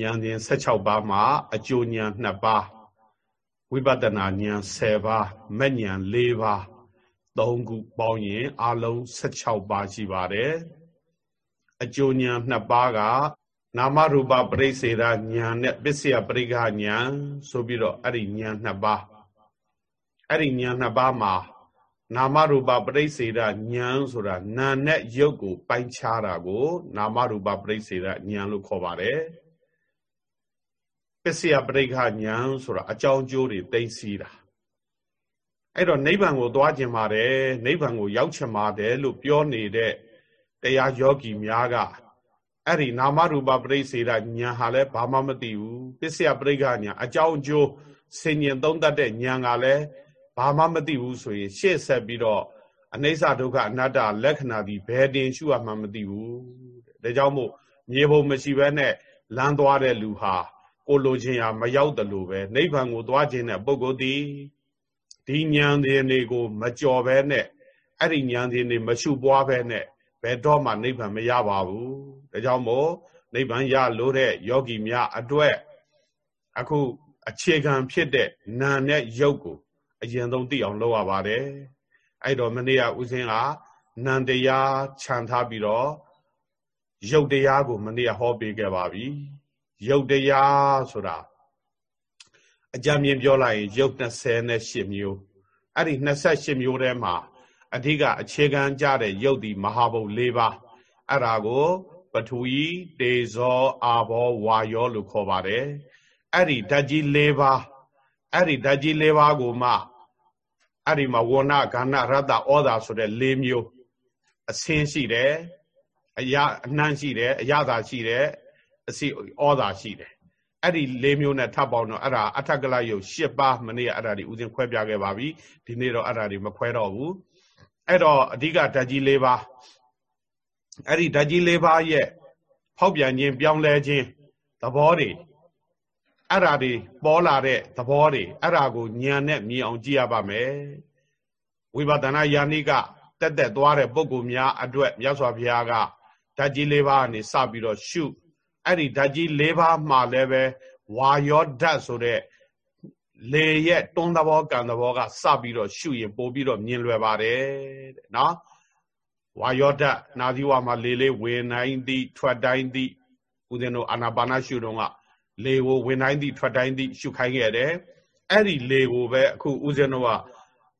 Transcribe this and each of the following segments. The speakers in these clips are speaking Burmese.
ဉာဏ်စဉ်16ပါးမှာအကျိုးဉာဏ်2ပါးဝိပဿနာဉာဏ်10ပါးမဉဏ်4ပါး3ခုပေါင်းရင်အလုံး16ပါးရှိပါတယ်အကျိုးဉာဏ်2ပါးကနာမရူပပရိစေဒဉာဏ်နဲ့ပစ္စယပရိက္ခဉာဏ်ဆိုပြီးတော့အဲ့ဒီဉာဏ်2ပါးအဲ့ဒီဉာဏ်2ပါးမှာနာမရူပပရိစေဒဉာဏ်ဆိုတာနာနဲ့ရုပ်ကိုပိုင်းခြားတာကို နာမရူပပရိစေဒဉာဏ်လို့ခေါ်ပါတယ်ပ စ္စယပရိက္ခဉာဏ်ဆိုတာအကြောင်းကျိုးတွေသိသိတာအဲ့တော့နိဗ္ဗာန်ကိုသွားကျင်ပါတယ်နိဗ္ဗာန်ကိုရောက်ချင်ပါတယ်လို့ပြောနေတဲ့တရားယောဂီများကအဲ့ဒီနာမရူပပရိစေဒဉာဏ်ဟာလည်းဘာမှမသိဘူးပစ္စယပရိက္ခဉာဏ်အကြောင်းကျိုးဆင်ញင်သုံးတတ်တဲ့ဉာဏ်ကလည်းဘာမှမသိဘူးဆိုရင်ရှေ့ဆက်ပြီးတော့အနိစ္စဒုက္ခအနတ္တလက္ခဏာဒီဘယ်တင်ရှုရမှမသိဘူးဒါကြောင့်မို့မြေပုံမရှိဘဲနဲ့လမ်းသွားတဲ့လူဟာ ကိုလိုချင်ရာမရောက်တယ်လို့ပဲနိဗ္ဗာန်ကိုသွားခြင်းတဲ့ပုဂ္ဂိုလ်ဒီဒီဉာဏ်တွေကို မကြော်ဘဲနဲ့အဲ့ဒီဉာဏ်တွေမရှုပွားဘဲနဲ့ဘယ်တော့မှနိဗ္ဗာန်မရပါဘူးဒါကြောင့်မို့နိဗ္ဗာန်ရလို့တဲ့ယောဂီများအတွက်အခုအခြေခံဖြစ်တဲ့နာနဲ့ရုပ်ကိုအရင်ဆုံးသိအောင်လုပ်ရပါတယ်အဲ့တော့မနေ့ကဦးစင်းကနန္တရားခြံထားပြီးတော့ရုပ်တရားကိုမနေ့ကဟောပေးခဲ့ပါပြီ ရုပ်တရားဆိုတာအကြံမြင်ပြောလိုက်ရင်ရုပ်28မျိုးအဲ့ဒီ28မျိုးထဲမှာအဓိကအခြေခံကြတဲ့ရုပ်ဒီမဟာဘုတ်၄ပါးအဲ့ဒါကို ပထဝီတေဇောအာဘောဝါယောလို့ခေါ်ပါတယ်အဲ့ဒီဓာတ်ကြီး၄ပါးအဲ့ဒီဓာတ်ကြီး၄ပါးကိုမှအဲ့ဒီမှာဝဏဂဏရတ္တဩဒါဆိုတဲ့၄မျိုးအစင်းရှိတယ်အရာအနှံ့ရှိတယ်အရသာရှိတယ် အစီဩဒါရှိတယ်အဲ့ဒီ၄မျိုးနဲ့ထပ်ပေါင်းတော့အဲ့ဒါအထက်ကလယုတ်၈ပါးမနေ့ကအဲ့ဒါဒီဥစဉ်ခွဲပြခဲ့ပါပြီဒီနေ့တော့အဲ့ဒါဒီမခွဲတော့ဘူးအဲ့တော့အဓိကဓာတ်ကြီး၄ပါးအဲ့ဒီဓာတ်ကြီး၄ပါးရဲ့ဖောက်ပြန်ခြင်းပြောင်းလဲခြင်းသဘောတွေအဲ့ဓာတွေပေါ်လာတဲ့သဘောတွေအဲ့ဓာကိုဉာဏ်နဲ့မြင်အောင်ကြည့်ရပါမယ်ဝိပဿနာယာနိကတက်တက်သွားတဲ့ပုဂ္ဂိုလ်များအတွက်မြတ်စွာဘုရားကဓာတ်ကြီး၄ပါးကနေစပြီးတော့ရှု အဲ့ဒီဓာတ်ကြီး၄ပါးမှလည်းပဲဝါယောဓာတ်ဆိုတဲ့လေရဲ့တွန်းသဘောကံသဘောကစပြီးတော့ရှုရင်ပို့ပြီးတော့မြင်လွယ်ပါတယ်တဲ့နော်ဝါယောဓာတ်နာသီဝမှာလေလေးဝင်နိုင်သည်ထွက်တိုင်းသည်ဦးဇင်းတို့အာနာပါနရှုတော့ကလေကိုဝင်တိုင်းသည်ထွက်တိုင်းသည်ရှုခိုင်းခဲ့တယ်အဲ့ဒီလေကိုပဲအခုဦးဇင်းတို့က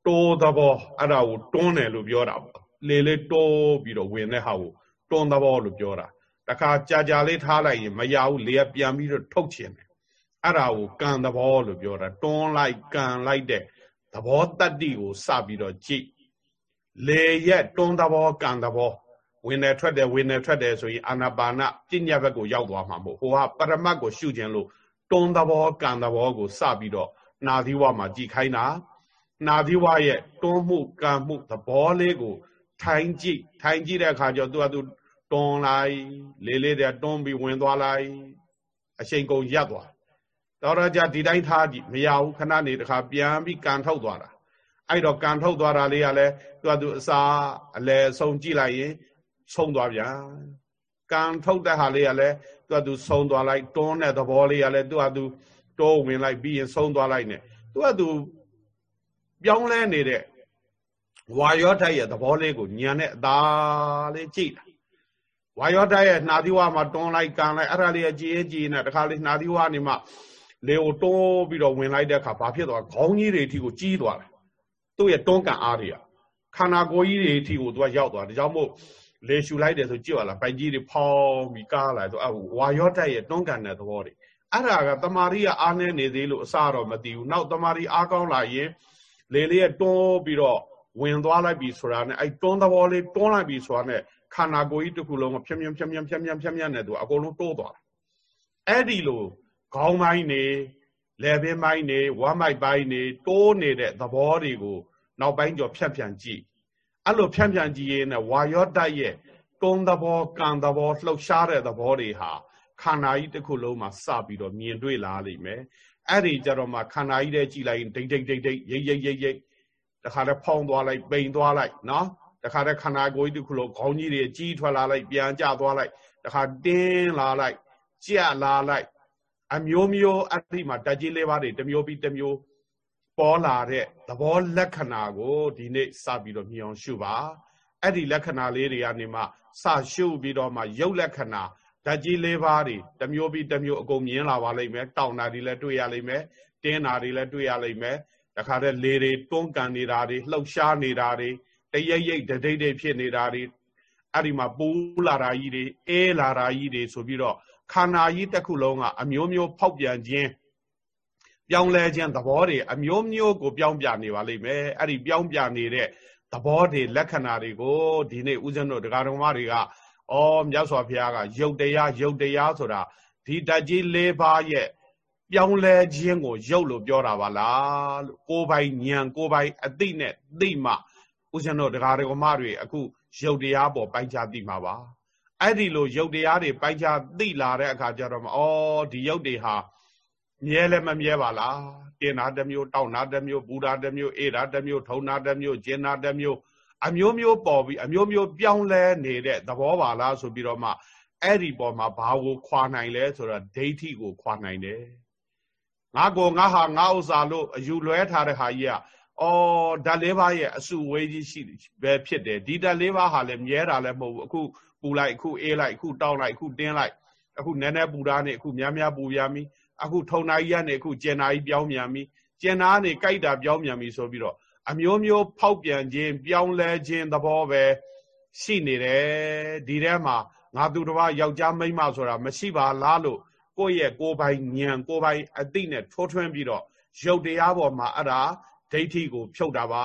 တိုးသဘောအဲ့ဒါကိုတွန်းတယ်လို့ပြောတာပေါ့လေလေးတိုးပြီးတော့ဝင်တဲ့ဟာကိုတွန်းသဘောလို့ပြောတာ တခါကြာကြာလေးထားလိုက်ရင်မရဘူးလေကပြန်ပြီးတော့ထုတ်ချင်တယ်အဲ့ဒါကိုကံသဘောလို့ပြောတာတွန်းလိုက်ကံလိုက်တဲ့သဘောတတ္တိကိုစပြီးတော့ကြည့်လေရက်တွန်းသဘောကံသဘောဝင်တယ်ထွက်တယ်ဝင်တယ်ထွက်တယ်ဆိုရင်အာနာပါနပညာဘက်ကိုရောက်သွားမှာမဟုတ်ဟိုကပရမတ်ကိုရှုခြင်းလို့တွန်းသဘောကံသဘောကိုစပြီးတော့နာသီဝမှာကြည်ခိုင်းတာနာသီဝရဲ့တွန်းမှုကံမှုသဘောလေးကိုထိုင်ကြည့်ထိုင်ကြည့်တဲ့အခါကျတော့သူကသူ တွန်းလိုက်လေးလေးတည်းတွန်းပြီးဝင်သွားလိုက်အချိန်ကုန်ရပ်သွားတော်တော့ကြဒီတိုင်းထားကြည့်မရဘူးခဏနေတခါပြန်ပြီးကန်ထုတ်သွားတာအဲ့တော့ကန်ထုတ်သွားတာလေးကလည်းသူကသူအစာအလဲဆုံးကြည့်လိုက်ရင်ဆုံးသွားပြန်ကံထုတ်တဲ့ဟာလေးကလည်းသူကသူဆုံးသွားလိုက်တွန်းတဲ့သဘောလေးကလည်းသူကသူတိုးဝင်လိုက်ပြီးရင်ဆုံးသွားလိုက်နဲ့သူကသူပြောင်းလဲနေတဲ့ဝါယောဓာတ်ရဲ့သဘောလေးကိုညံတဲ့အသာလေးကြည့်တာ ဝါယောဓာတ်ရဲ့နှာသီးဝါမှာတွန်းလိုက်ကန်လိုက်အဲ့ဒါလေးကကြည်ကြည်နဲ့တခါလေးနှာသီးဝါနေမှလေကိုတွန်းပြီးတော့ဝင်လိုက်တဲ့အခါဘာဖြစ်သွားခေါင်းကြီးတွေအထိကိုကြီးသွားတယ်သူ့ရဲ့တွန်းကန်အားတွေကခန္ဓာကိုယ်ကြီးတွေအထိကိုသူကရောက်သွားတယ်ဒါကြောင့်မို့လေရှူလိုက်တယ်ဆိုကြည့်ရလားပိုက်ကြီးတွေဖောင်းပြီးကားလာဆိုအဝါရော့တက်ရဲ့တွန်းကန်တဲ့သဘောတွေအဲ့ဒါကတမာရီကအားနေနေသေးလို့အစတော့မသိဘူးနောက်တမာရီအားကောင်းလာရင်လေလေးကတွန်းပြီးတော့ဝင်သွားလိုက်ပြီဆိုတာနဲ့အဲ့တွန်းသဘောလေးတွန်းလိုက်ပြီဆိုတာနဲ့ ခန္ဓာကိုယ်ကြီးတစ်ခုလုံးကဖြင်းဖြင်းဖြင်းဖြင်းဖြင်းဖြင်းဖြင်းဖြင်းနဲ့သူအကုန်လုံးတိုးသွားတာအဲ့ဒီလိုခေါင်းပိုင်းနေလေပင်ပိုင်းနေဝမ်းမိုက်ပိုင်းနေတိုးနေတဲ့သဘောတွေကိုနောက်ပိုင်းကျော်ဖြတ်ဖြန့်ကြည့်အဲ့လိုဖြန့်ဖြန့်ကြည့်ရင်ဝါယောတရဲ့တွန်းသဘောကံသဘောလှုပ်ရှားတဲ့သဘောတွေဟာခန္ဓာကြီးတစ်ခုလုံးမှာစပြီးတော့မြင်တွေ့လာလိမ့်မယ်အဲ့ဒီကြတော့မှခန္ဓာကြီးတဲ့ကြည်လိုက်ရင်ဒိတ်ဒိတ်ဒိတ်ဒိတ်ရိတ်ရိတ်ရိတ်ရိတ်တခါတည်းဖောင်းသွားလိုက်ပိန်သွားလိုက်နော် တခါတည်းခန္ဓာကိုယ်ကြီးတစ်ခုလုံးခေါင်းကြီးတွေကြီးထွက်လာလိုက်ပြန်ကျသွားလိုက်တခါတင်းလာလိုက်ကြက်လာလိုက်အမျိုးမျိုးအဲ့ဒီမှာဓာတ်ကြီးလေးပါးတွေတစ်မျိုးပြီးတစ်မျိုးပေါ်လာတဲ့သဘောလက္ခဏာကိုဒီနေ့စပြီးတော့မြင်အောင်ရှုပါအဲ့ဒီလက္ခဏာလေးတွေကနေမှစရှုပြီးတော့မှရုပ်လက္ခဏာဓာတ်ကြီးလေးပါးတွေတစ်မျိုးပြီးတစ်မျိုးအကုန်မြင်လာပါလိမ့်မယ်တောင်းတာတွေလည်းတွေ့ရလိမ့်မယ်တင်းတာတွေလည်းတွေ့ရလိမ့်မယ်တခါတည်းလေတွေတွန်းကန်နေတာတွေလှုပ်ရှားနေတာတွေ တရိပ်ရိပ်ဒိတ်ဒိတ်ဖြစ်နေတာတွေအဲ့ဒီမှာပူလာတာကြီးတွေအေးလာတာကြီးတွေဆိုပြီးတော့ခန္ဓာကြီးတစ်ခုလုံးကအမျိုးမျိုးဖောက်ပြန်ခြင်းပြောင်းလဲခြင်းသဘောတွေအမျိုးမျိုးကိုပြောင်းပြနေပါလိမ့်မယ်အဲ့ဒီပြောင်းပြနေတဲ့သဘောတွေလက္ခဏာတွေကိုဒီနေ့ဦးဇင်းတို့ဒကာတော်မတွေကဩမြတ်စွာဘုရားကယုတ်တရားယုတ်တရားဆိုတာဒီဓာတ်ကြီး၄ပါးရဲ့ပြောင်းလဲခြင်းကိုယုတ်လို့ပြောတာပါလားလို့ကိုယ်ပိုင်ဉာဏ်ကိုယ်ပိုင်အသိနဲ့သိမှ ဦးဇင်းတို့ဒကာတော်မတွေအခုယုတ်တရားပေါ်ပိုင်ချသိမှာပါအဲ့ဒီလိုယုတ်တရားတွေပိုင်ချသိလာတဲ့အခါကျတော့ဩဒီယုတ်တွေဟာမြဲလည်းမမြဲပါလားတင်တာတစ်မျိုးတောက်တာတစ်မျိုးပူတာတစ်မျိုးအေးတာတစ်မျိုးထုံတာတစ်မျိုးကျင်တာတစ်မျိုးအမျိုးမျိုးပေါ်ပြီးအမျိုးမျိုးပြောင်းလဲနေတဲ့သဘောပါလားဆိုပြီးတော့မှအဲ့ဒီပေါ်မှာဘာကိုခွာနိုင်လဲဆိုတော့ဒိဋ္ဌိကိုခွာနိုင်တယ်ငါကိုငါဟာငါဥစ္စာလို့အယူလွဲထားတဲ့ဟာကြီးက အော်ဓာတ်လေးပါးရဲ့အစုဝေးကြီးရှိပဲဖြစ်တယ်ဒီဓာတ်လေးပါးဟာလည်းမြဲတာလည်းမဟုတ်ဘူးအခုပူလိုက်အခုအေးလိုက်အခုတောက်လိုက်အခုတင်းလိုက်အခုနည်းနည်းပူတာနေအခုများများပူရမီအခုထုံနာကြီးကနေအခုကျင်နာကြီးပြောင်းမြန်ပြီကျင်နာကနေကြိုက်တာပြောင်းမြန်ပြီဆိုပြီးတော့အမျိုးမျိုးဖောက်ပြန်ခြင်းပြောင်းလဲခြင်းသဘောပဲရှိနေတယ်ဒီထဲမှာငါသူတစ်ပါးယောက်ျားမိန်းမဆိုတာမရှိပါလားလို့ကိုယ့်ရဲ့ကိုယ်ပိုင်ဉာဏ်ကိုယ်ပိုင်အသိနဲ့ထိုးထွင်းပြီးတော့ရုပ်တရားပေါ်မှာအဲ့ဒါ ဒိဋ္ဌိကို ဖြုတ်တာပါ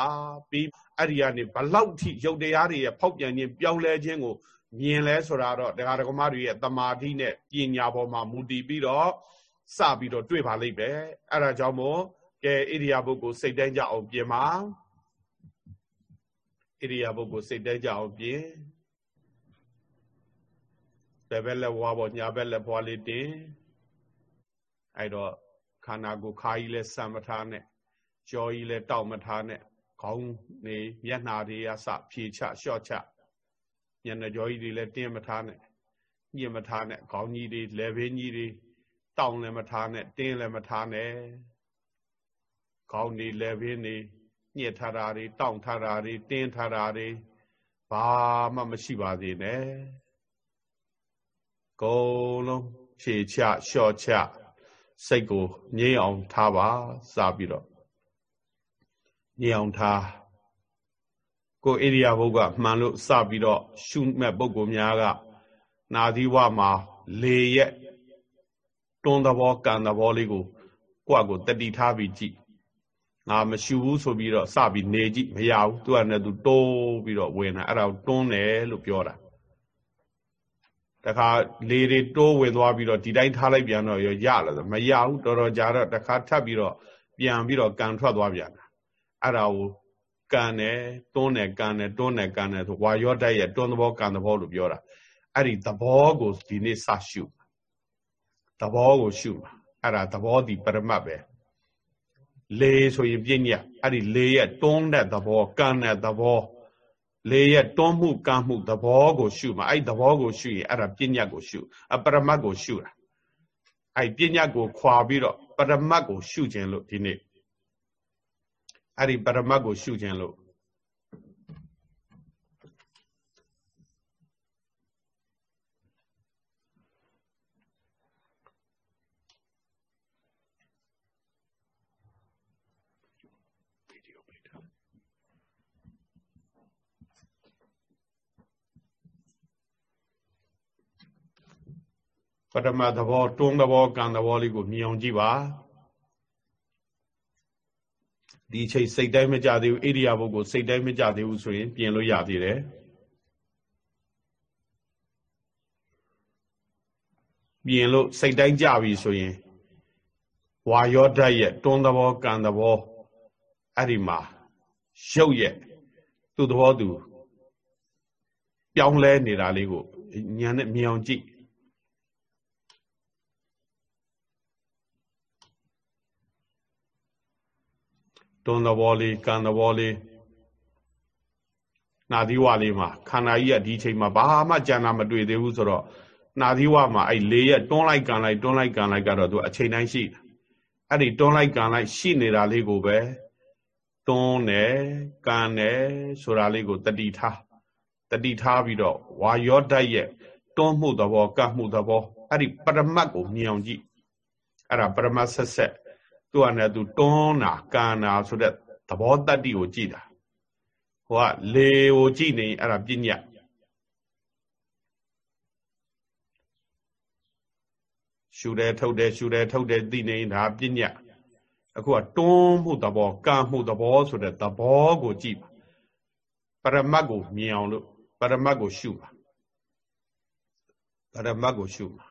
ပြီးအဲ့ဒီကနေဘလောက်ထိရုပ်တရားတွေရဲ့ဖောက်ပြန်ခြင်းပြောင်းလဲခြင်းကိုမြင်လဲဆိုတာတော့တရားဓမ္မတွေရဲ့တမာတိနဲ့ပညာပေါ်မှာမူတည်ပြီးတော့စပြီးတော့တွေ့ပါလိမ့်မယ်အဲ့ဒါကြောင့်မို့ကဲဣရိယာပုဂ္ဂိုလ်စိတ်တိုင်းကြအောင်ပြင်ပါဣရိယာပုဂ္ဂိုလ်စိတ်တိုင်းကြအောင်ပြင်ဘယ်ဘက်လက်ဝါပေါ်ညာဘက်လက်ဘွားလေးတင်အဲ့တော့ခန္ဓာကိုယ်ခါကြီးလဲစံမထားနဲ့ ကြောကြီးလဲတောက်မထားနဲ့ခေါင်းနေမျက်နှာတွေကစဖြေချလျှော့ချမျက်နှာကြောကြီးတွေလဲတင်းမထားနဲ့ညှင်မထားနဲ့ခေါင်းကြီးတွေလက်ဘင်းကြီးတွေတောင်းလည်းမထားနဲ့တင်းလည်းမထားနဲ့ခေါင်းနေလက်ဘင်းနေညှစ်ထားတာတွေတောင်းထားတာတွေတင်းထားတာတွေဘာမှမရှိပါသေးနဲ့ကုံလုံးဖြေချလျှော့ချစိတ်ကိုငြိမ်အောင်ထားပါစပြီးတော့ ငြိမ်အောင်ထားကိုဣရိယာပုဂ္ဂမှန်လို့စပြီးတော့ရှုမဲ့ပုဂ္ဂိုလ်များကနာသီဝမှာလေရဲ့တွန်းသဘောကံသဘောလေးကိုကိုယ့်အကိုတတိထားပြီးကြည့်ငါမရှူဘူးဆိုပြီးတော့စပြီးနေကြည့်မရဘူးသူကလည်းသူတိုးပြီးတော့ဝင်တာအဲ့ဒါကိုတွန်းတယ်လို့ပြောတာတခါလေတွေတိုးဝင်သွားပြီးတော့ဒီတိုင်းထားလိုက်ပြန်တော့ရရလာမရဘူးတော်တော်ကြာတော့တခါထပ်ပြီးတော့ပြန်ပြီးတော့ကန်ထွက်သွားပြန်တာ အဲ့ဒါကိုကန်တယ်တွန်းတယ်ကန်တယ်တွန်းတယ်ကန်တယ်ဆိုဝါရော့တိုက်ရဲ့တွန်းသဘောကန်သဘောလို့ပြောတာအဲ့ဒီသဘောကိုဒီနေ့စရှုသဘောကိုရှုမှာအဲ့ဒါသဘောဒီပရမတ်ပဲလေဆိုရင်ပြည့်ညက်အဲ့ဒီလေရဲ့တွန်းတဲ့သဘောကန်တဲ့သဘောလေရဲ့တွန်းမှုကမ်းမှုသဘောကိုရှုမှာအဲ့သဘောကိုရှုရင်အဲ့ဒါပြည့်ညက်ကိုရှုအပရမတ်ကိုရှုတာအဲ့ပြည့်ညက်ကိုခွာပြီးတော့ပရမတ်ကိုရှုခြင်းလို့ဒီနေ့ အဲ့ဒီပရမတ်ကိုရှုခြင်းလို့ပထမသဘောတွန်းသဘောကံသဘောလေးကိုမြင်အောင်ကြည့်ပါ ဒီချိန်စိတ်တိုင်းမကြသေးဘူးဣရိယာပုဂ္ဂိုလ်စိတ်တိုင်းမကြသေးဘူးဆိုရင်ပြင်လို့ရသေးတယ်ပြင်လို့စိတ်တိုင်းကြပြီဆိုရင်ဝါယောဓာတ်ရဲ့တွန်းသဘောကံသဘောအဲ့ဒီမှာရုပ်ရဲ့သူ့သဘောသူပြောင်းလဲနေတာလေးကိုညာနဲ့မြင်အောင်ကြည့် တွန်းသဘောလေးကံသဘောလေးနာသီဝလေးမှာခန္ဓာကြီးကဒီချိန်မှာဘာမှကြံတာမတွေ့သေးဘူးဆိုတော့နာသီဝမှာအဲ့၄ရက်တွန်းလိုက်ကန်လိုက်တွန်းလိုက်ကန်လိုက်ကတော့သူအချိန်တိုင်းရှိတယ်အဲ့ဒီတွန်းလိုက်ကန်လိုက်ရှိနေတာလေးကိုပဲတွန်းတယ်ကန်တယ်ဆိုတာလေးကိုတတိထားတတိထားပြီးတော့ဝါယောဓာတ်ရဲ့တွန်းမှုသဘောကပ်မှုသဘောအဲ့ဒီပရမတ်ကိုမြင်အောင်ကြည့်အဲ့ဒါပရမတ်ဆက်ဆက် သူကလည်းသူတွန်းတာကန်တာဆိုတဲ့သဘောတတ္တိကိုကြည့်တာဟိုကလေကိုကြည့်နေအဲ့ဒါပညာရှူတယ်ထုတ်တယ်ရှူတယ်ထုတ်တယ်သိနေတာပညာအခုကတွန်းမှုသဘောကံမှုသဘောဆိုတဲ့သဘောကိုကြည့်ပါပရမတ်ကိုမြင်အောင်လို့ပရမတ်ကိုရှုပါပရမတ်ကိုရှုပါ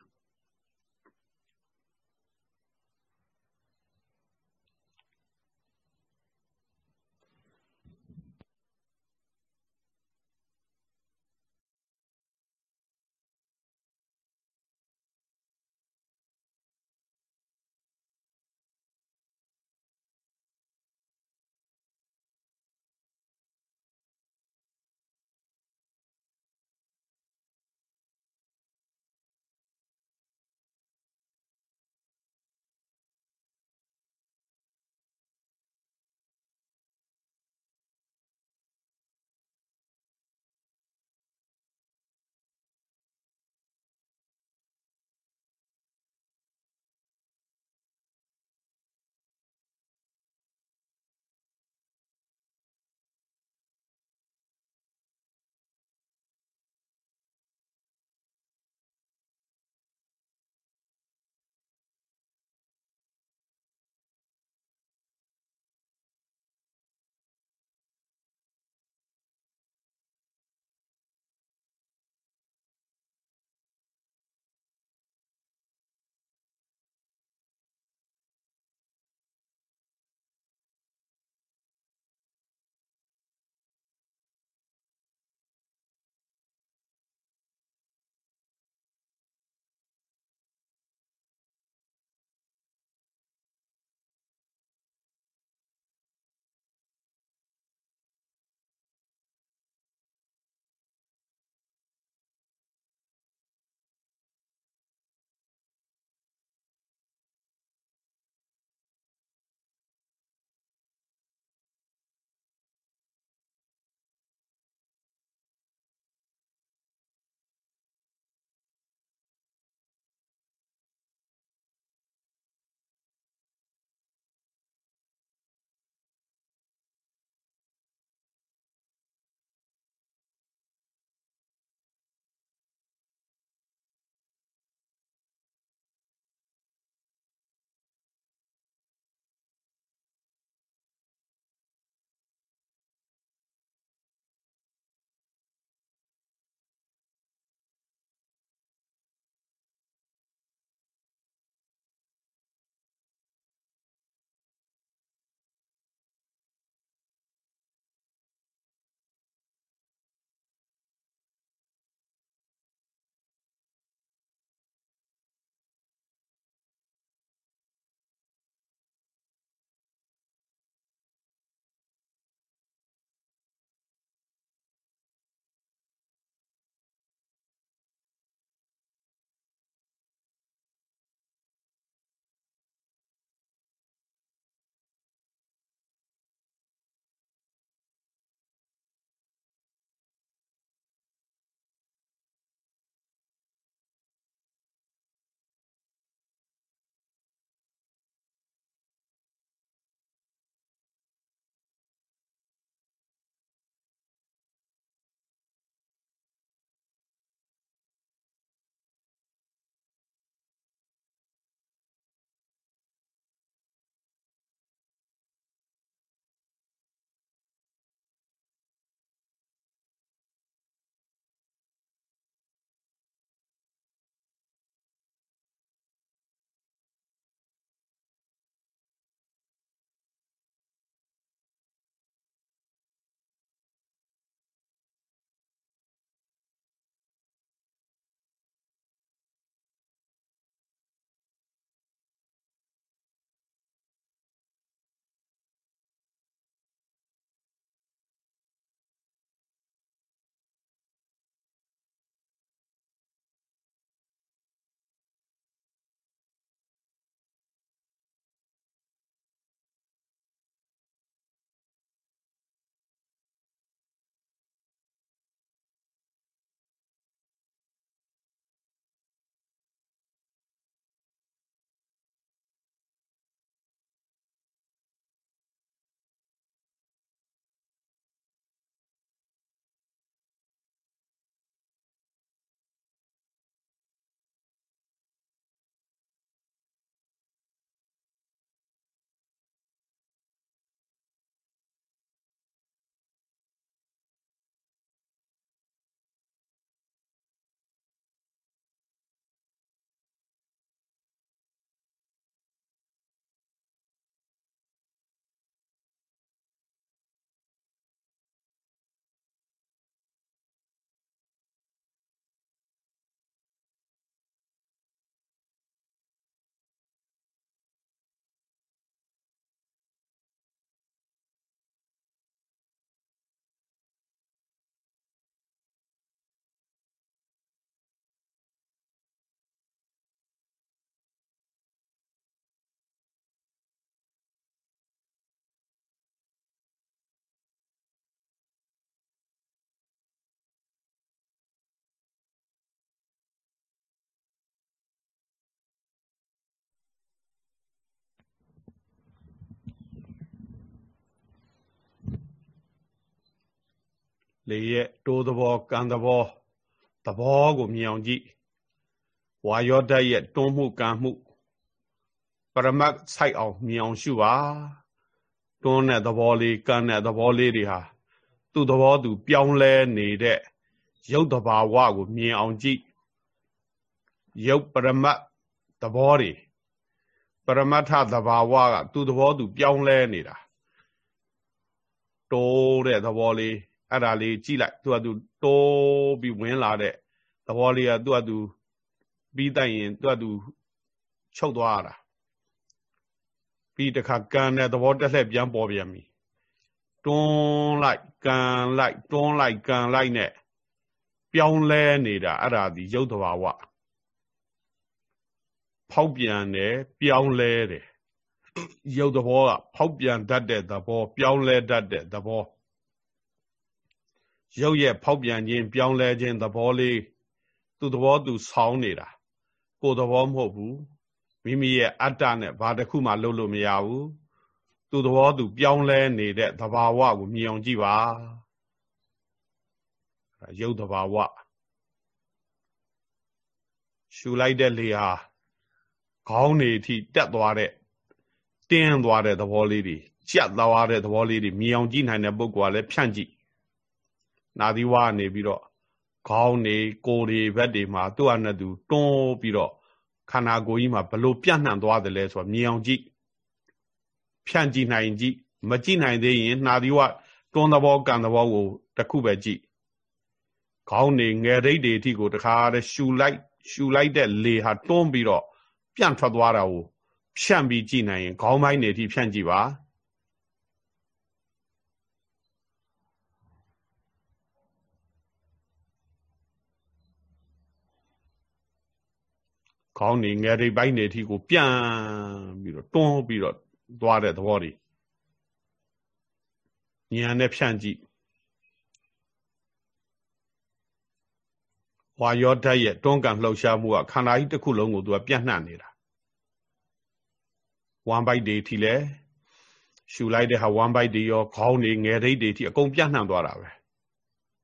လေရဲ့တိုးသဘောကံသဘောသဘောကိုမြင်အောင်ကြည့်ဝါယောဓာတ်ရဲ့တွန်းမှုကံမှုပရမတ်ဆိုင်အောင်မြင်အောင်ရှုပါတွန်းတဲ့သဘောလေးကံတဲ့သဘောလေးတွေဟာသူ့သဘောသူ ပြောင်းလဲနေတဲ့ရုပ်တဘာဝကိုမြင်အောင်ကြည့်ရုပ်ပရမတ်သဘောတွေပရမတ္ထသဘာဝကသူ့သဘောသူ ပြောင်းလဲနေတာတိုးတဲ့သဘောလေး အဲ့ဒါလေးကြည့်လိုက်သူကသူတိုးပြီးဝင်လာတဲ့သဘောလေးကသူကသူပြီးတိုက်ရင်သူကသူချုပ်သွားတာပြီးတခါကန်တဲ့သဘောတက်လှည့်ပြန်ပေါ်ပြန်ပြီတွန်းလိုက်ကန်လိုက်တွန်းလိုက်ကန်လိုက်နဲ့ပြောင်းလဲနေတာအဲ့ဒါဒီရုပ်တဘာဝဖောက်ပြန်တယ်ပြောင်းလဲတယ်ရုပ်သဘောကဖောက်ပြန်တတ်တဲ့သဘောပြောင်းလဲတတ်တဲ့သဘော ရုပ်ရဲ့ဖောက်ပြန်ခြင်းပြောင်းလဲခြင်းသဘောလေးသူ့သဘောသူဆောင်းနေတာကိုယ်သဘောမဟုတ်ဘူးမိမိရဲ့အတ္တနဲ့ဘာတစ်ခုမှလုပ်လို့မရဘူးသူ့သဘောသူပြောင်းလဲနေတဲ့သဘာဝကိုမြင်အောင်ကြည့်ပါရုပ်သဘာဝရှူလိုက်တဲ့လေဟာခေါင်းတွေအထိတက်သွားတဲ့တင်းသွားတဲ့သဘောလေးတွေကြက်သွားတဲ့သဘောလေးတွေမြင်အောင်ကြည့်နိုင်တဲ့ပုဂ္ဂိုလ်ကလည်းဖြန့်ကြည့် နာသီဝကနေပြီးတော့ခေါင်းတွေကိုယ်တွေဘက်တွေမှာသူ့အနဲ့သူတွန်းပြီးတော့ခန္ဓာကိုယ်ကြီးမှာဘလို့ပြန့်နှံ့သွားတယ်လဲဆိုတော့မြင်အောင်ကြည့်ဖြန့်ကြည့်နိုင်ကြည့်မကြည့်နိုင်သေးရင်နာသီဝတွန်းသဘောကံသဘောကိုတစ်ခုပဲကြည့်ခေါင်းနေငယ်ရိတ်တွေအထိကိုတခါတည်းရှူလိုက်ရှူလိုက်တဲ့လေဟာတွန်းပြီးတော့ပြန့်ထွက်သွားတာကိုဖြန့်ပြီးကြည့်နိုင်ရင်ခေါင်းပိုင်းတွေအထိဖြန့်ကြည့်ပါ ခေါင်းနေငယ်ရိပ်ပိုင်းတွေအထိကိုပြန့်ပြီးတော့တွန်းပြီးတော့သွားတဲ့သဘောတွေဉာဏ်နဲ့ဖြန့်ကြည့်ဝါယောဓာတ်ရဲ့တွန်းကန်လှုပ်ရှားမှုကခန္ဓာကြီးတစ်ခုလုံးကိုသူကပြန့်နှံ့နေတာဝမ်ဘိုက်တွေထိလဲရှူလိုက်တဲ့ဟာဝမ်ဘိုက်တွေရောခေါင်းတွေငယ်ရိတ်တွေထိအကုန်ပြန့်နှံ့သွားတာပဲ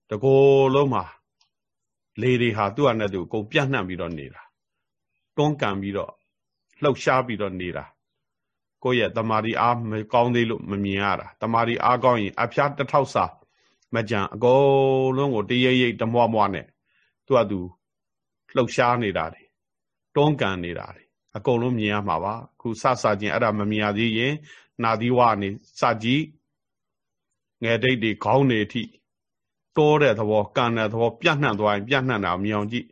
တကိုယ်လုံးမှာလေတွေဟာသူ့အနဲ့သူအကုန်ပြန့်နှံ့ပြီးတော့နေတာ တွန်းကန်ပြီးတော့လှုပ်ရှားပြီးတော့နေတာကိုယ့်ရဲ့တမာရီအားမကောင်းသေးလို့မမြင်ရတာတမာရီအားကောင်းရင်အဖျားတစ်ထောက်စာမကြံအကုန်လုံးကိုတရရိပ်တမွားမွားနဲ့သူကသူလှုပ်ရှားနေတာတွေတွန်းကန်နေတာတွေအကုန်လုံးမြင်ရမှာပါခုစစချင်းအဲ့ဒါမမြင်ရသေးရင်နာသီဝကနေစကြည့်ငယ်တိတ်တွေခေါင်းတွေအထိတိုးတဲ့သဘောကန်တဲ့သဘောပြန့်နှံ့သွားရင်ပြန့်နှံ့တာမြင်အောင်ကြည့်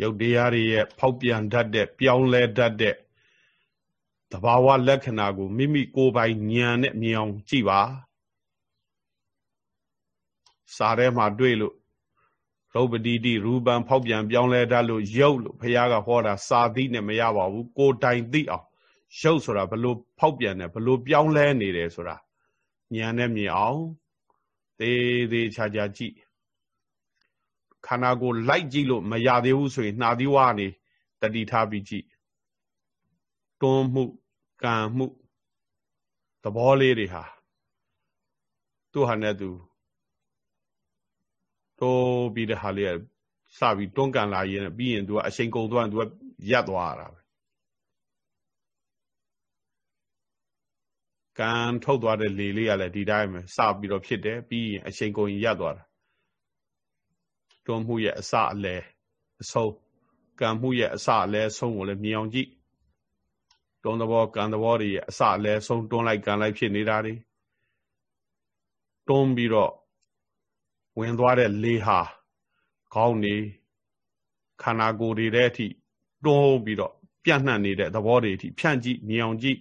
ရုပ်တရားတွေရဲ့ဖောက်ပြန်တတ်တဲ့ပြောင်းလဲတတ်တဲ့သဘာဝလက္ခဏာကိုမိမိကိုယ်ပိုင်ဉာဏ်နဲ့မြင်အောင်ကြည့်ပါစာထဲမှာတွေ့လို့ရုပ်ပတိတိရူပံဖောက်ပြန်ပြောင်းလဲတတ်လို့ရုပ်လို့ဘုရားကဟောတာစာသိနဲ့မရပါဘူးကိုယ်တိုင်သိအောင်ရုပ်ဆိုတာဘလို့ဖောက်ပြန်တယ်ဘလို့ပြောင်းလဲနေတယ်ဆိုတာဉာဏ်နဲ့မြင်အောင်သေးသေးချာချာကြည့် ခန္ဓာကိုယ်လိုက်ကြည့်လို့မရသေးဘူးဆိုရင်နှာသီးဝါနေတတိထားပြီးကြည့်တွန်းမှုကံမှုသဘောလေးတွေဟာသူ့ဟာနဲ့သူတိုးပြီးတဲ့ဟာလေးကစပြီးတွန်းကန်လာရင်ပြီးရင်သူကအချိန်ကုန်သွားရင်သူကရပ်သွားရတာပဲကံထုတ်သွားတဲ့လေလေးကလည်းဒီတိုင်းပဲစပြီးတော့ဖြစ်တယ်ပြီးရင်အချိန်ကုန်ရင်ရပ်သွားတာ တွန်းမှုရဲ့အစအလယ်အဆုံးကံမှုရဲ့အစအလယ်အဆုံးကိုလည်းမြင်အောင်ကြည့်တွန်းသဘောကံသဘောတွေရဲ့အစအလယ်အဆုံးတွန်းလိုက်ကံလိုက်ဖြစ်နေတာတွေတွန်းပြီးတော့ဝင်သွားတဲ့လေဟာခေါင်းနေခန္ဓာကိုယ်တွေတဲ့အထိတွန်းပြီးတော့ပြန့်နှံ့နေတဲ့သဘောတွေအထိဖြန့်ကြည့်မြင်အောင်ကြည့်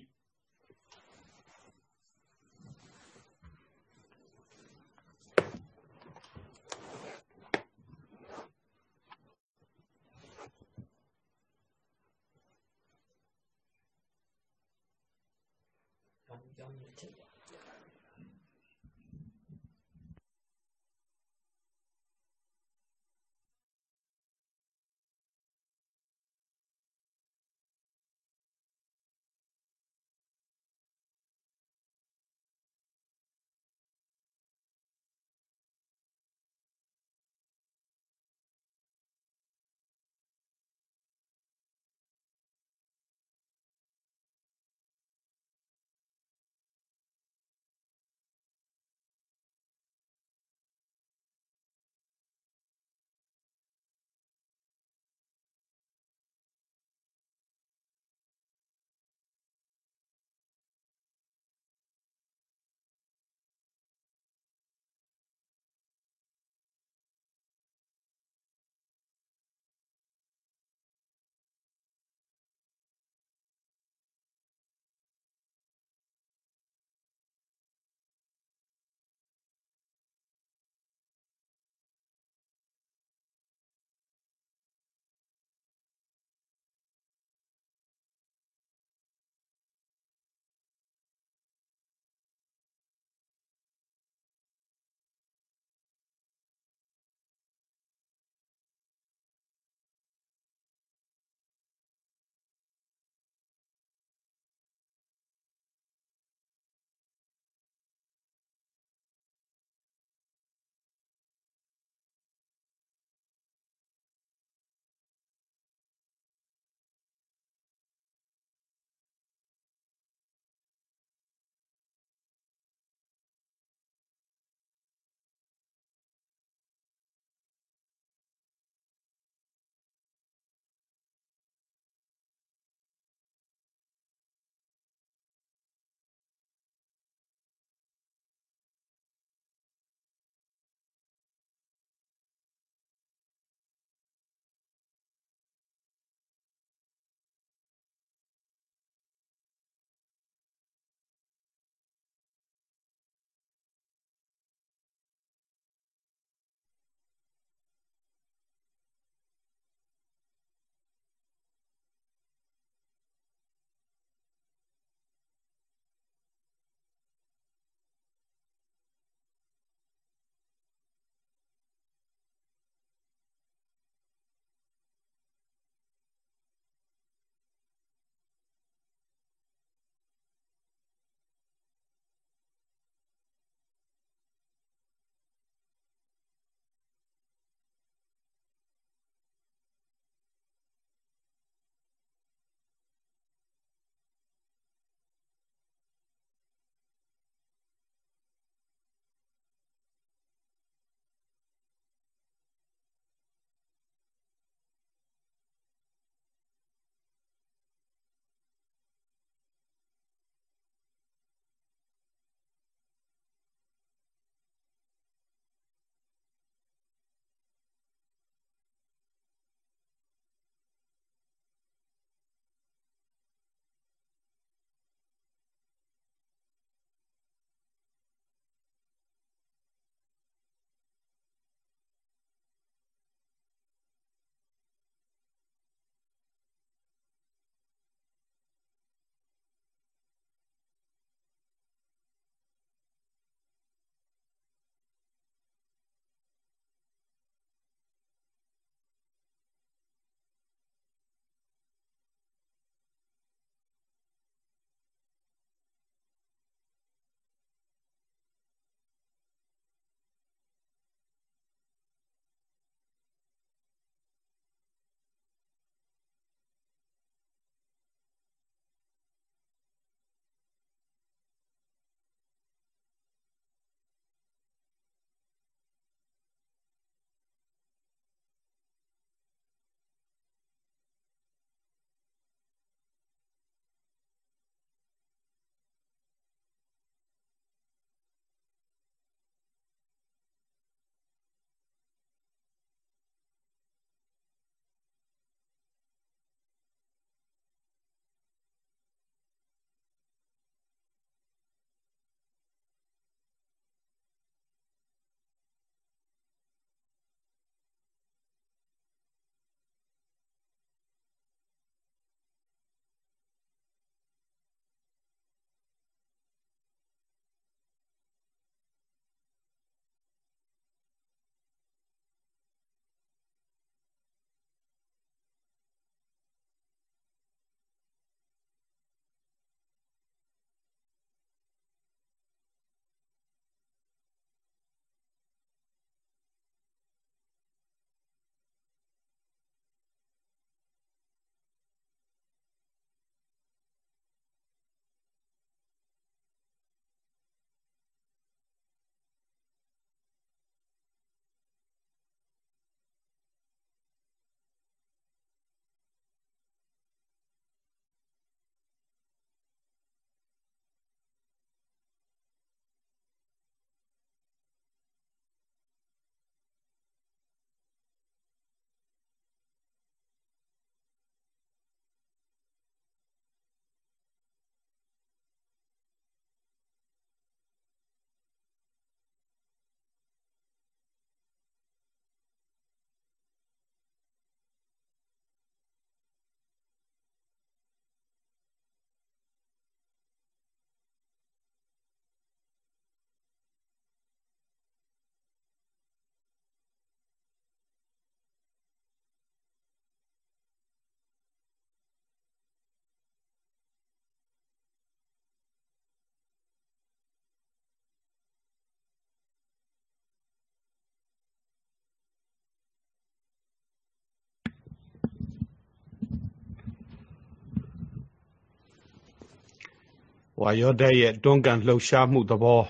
ဝါယောဓာတ်ရဲ့တွန်းကန်လှုပ်ရှားမှုသဘော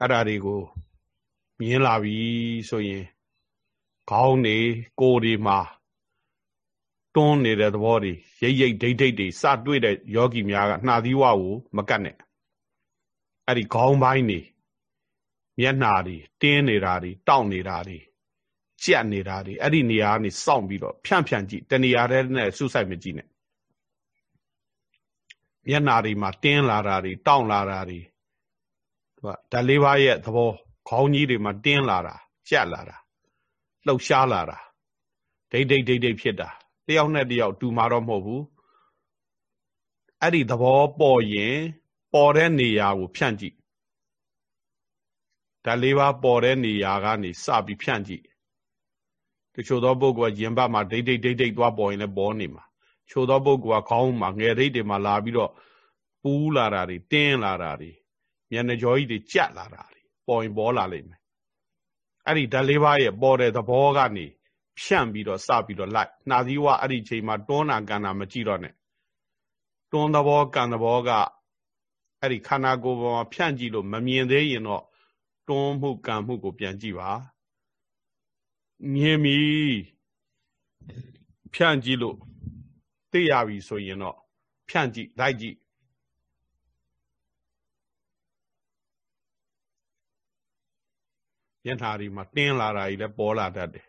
အဲ့ဓာတွေကိုမြင်လာပြီဆိုရင်ခေါင်းနေကိုယ်တွေမှာတွန်းနေတဲ့သဘောတွေရိတ်ရိတ်ဒိတ်ဒိတ်တွေစတွေ့တဲ့ယောဂီများကနှာသီးဝကိုမကတ်နဲ့အဲ့ဒီခေါင်းပိုင်းနေမျက်နှာတွေတင်းနေတာတွေတောင့်နေတာတွေကြက်နေတာတွေအဲ့ဒီနေရာကနေစောင့်ပြီးတော့ဖြန့်ဖြန့်ကြည့်တနေရာတည်းနဲ့ဆုဆိုင်မကြည့်နဲ့ မျက်နှာတွေမှာတင်းလာတာတွေတောင့်လာတာတွေသူကဓာတ်လေးပါးရဲ့သဘောခေါင်းကြီးတွေမှာတင်းလာတာကြက်လာတာလှုပ်ရှားလာတာဒိတ်ဒိတ်ဒိတ်ဒိတ်ဖြစ်တာတယောက်နဲ့တယောက်တူမှာတော့မဟုတ်ဘူးအဲ့ဒီသဘောပေါ်ရင်ပေါ်တဲ့နေရာကိုဖြန့်ကြည့်ဓာတ်လေးပါးပေါ်တဲ့နေရာကနေစပြီးဖြန့်ကြည့်တချို့သောပုဂ္ဂိုလ်ကရင်ဘတ်မှာဒိတ်ဒိတ်ဒိတ်ဒိတ်သွားပေါ်ရင်လည်းပေါ်နေမှာ ချို့သောပုဂ္ဂိုလ်ကခေါင်းမှာငယ်ရိတ်တွေမှာလာပြီးတော့ပူးလာတာတွေတင်းလာတာတွေမျက်နှာကြောကြီးတွေကြက်လာတာတွေပေါ်ရင်ပေါ်လာလိမ့်မယ်အဲ့ဒီဓာတ်လေးပါးရဲ့ပေါ်တဲ့သဘောကနေဖြန့်ပြီးတော့စပြီးတော့လိုက်နှာသီးဝအဲ့ဒီချိန်မှာတွန်းနာကန်တာမကြည့်တော့နဲ့တွန်းသဘောကန်သဘောကအဲ့ဒီခန္ဓာကိုယ်ပေါ်မှာဖြန့်ကြည့်လို့မမြင်သေးရင်တော့တွန်းမှုကန်မှုကိုပြန်ကြည့်ပါမြင်ပြီဖြန့်ကြည့်လို့ သိရပြီဆိုရင်တော့ဖြန့်ကြည့်လိုက်ကြည့်မျက်နှာတွေမှာတင်းလာတာကြီးလည်းပေါ်လာတတ်တယ်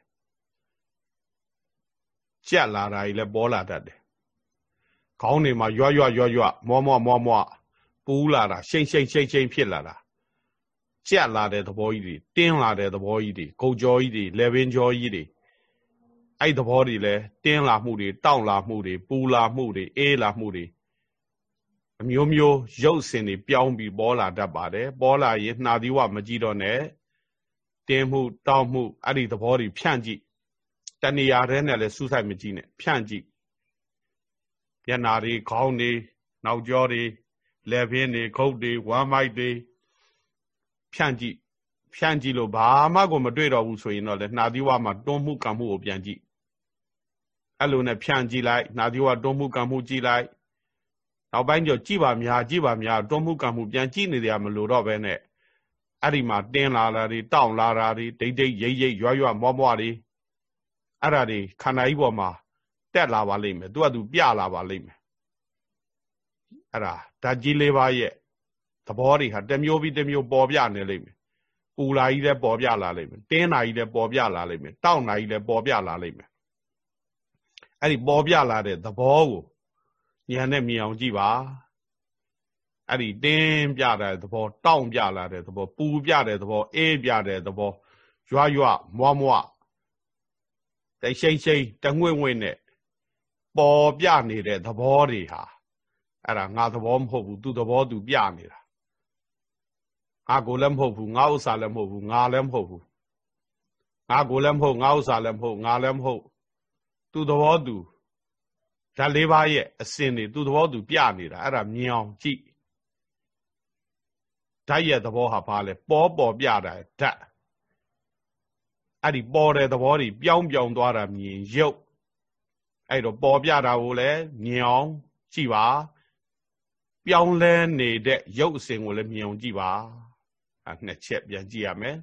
ကြက်လာတာကြီးလည်းပေါ်လာတတ်တယ်ခေါင်းတွေမှာရွရွရွရွမောမောမောမောပူးလာတာရှိန်ရှိန်ရှိန်ရှိန်ဖြစ်လာတာကြက်လာတဲ့သဘောကြီးတွေတင်းလာတဲ့သဘောကြီးတွေကုတ်ကြောကြီးတွေလေပင်ကြောကြီးတွေ အဲ့သဘောတွေလဲတင်းလာမှုတွေတောင့်လာမှုတွေပူလာမှုတွေအေးလာမှုတွေအမျိုးမျိုးရုပ်စင်တွေပြောင်းပြီးပေါ်လာတတ်ပါတယ်ပေါ်လာရင်နှာသီးဝမကြည့်တော့နဲ့တင်းမှုတောင့်မှုအဲ့ဒီသဘောတွေဖြန့်ကြည့်တဏှာထဲနဲ့လည်းစူးစိုက်မကြည့်နဲ့ဖြန့်ကြည့်မျက်နာတွေခေါင်းတွေနောက်ကျောတွေလက်ဖင်းတွေခုတ်တွေဝမ်းမိုက်တွေဖြန့်ကြည့်ဖြန့်ကြည့်လို့ဘာမှကိုမတွေ့တော့ဘူးဆိုရင်တော့လေနှာသီးဝါမှာတွန်းမှုကံမှုကိုပြန်ကြည့် အဲ့လိုနဲ့ဖြန့်ကြည့်လိုက်နှာသီးဝါတွန်းမှုကံမှုကြည့်လိုက်နောက်ပိုင်းကျကြည့်ပါများကြည့်ပါများတွန်းမှုကံမှုပြန်ကြည့်နေတယ်မလို့တော့ပဲနဲ့အဲ့ဒီမှာတင်းလာတာတွေတောင့်လာတာတွေဒိတ်ဒိတ်ရိပ်ရိပ်ရွရွမောမောတွေအဲ့ဒါတွေခန္ဓာကြီးပေါ်မှာတက်လာပါလိမ့်မယ်သူကသူပြလာပါလိမ့်မယ်အဲ့ဒါဓာတ်ကြီးလေးပါးရဲ့သဘောတွေဟာတစ်မျိုးပြီးတစ်မျိုးပေါ်ပြနေလိမ့်မယ်ပူလာကြီးလည်းပေါ်ပြလာလိမ့်မယ်တင်းလာကြီးလည်းပေါ်ပြလာလိမ့်မယ်တောင့်လာကြီးလည်းပေါ်ပြလာလိမ့်မယ် အဲ့ဒီပေါ်ပြလာတဲ့သဘောကိုဉာဏ်နဲ့မြင်အောင်ကြည့်ပါအဲ့ဒီတင်းပြတဲ့သဘောတောင့်ပြလာတဲ့သဘောပူပြတဲ့သဘောအေးပြတဲ့သဘောရွရွမွားမွားတရှိန်ရှိန်တငွေ့ငွေ့နဲ့ပေါ်ပြနေတဲ့သဘောတွေဟာအဲ့ဒါငါသဘောမဟုတ်ဘူးသူသဘောသူပြနေတာငါကိုလည်းမဟုတ်ဘူးငါဥစ္စာလည်းမဟုတ်ဘူးငါလည်းမဟုတ်ဘူးငါကိုလည်းမဟုတ်ငါဥစ္စာလည်းမဟုတ်ငါလည်းမဟုတ် သူသဘောသူဓာတ်လေးပါးရဲ့အစင်တွေသူသဘောသူပြနေတာအဲ့ဒါမြင်အောင်ကြည့်ဓာတ်ရဲ့သဘောဟာဘာလဲပေါ်ပေါ်ပြတာဓာတ်အဲ့ဒီပေါ်တဲ့သဘောတွေပြောင်းပြောင်းသွားတာမြင်ရုပ်အဲ့တော့ပေါ်ပြတာကိုလည်းမြင်အောင်ကြည့်ပါပြောင်းလဲနေတဲ့ရုပ်အစဉ်ကိုလည်းမြင်အောင်ကြည့်ပါအဲနှစ်ချက်ပြန်ကြည့်ရမယ်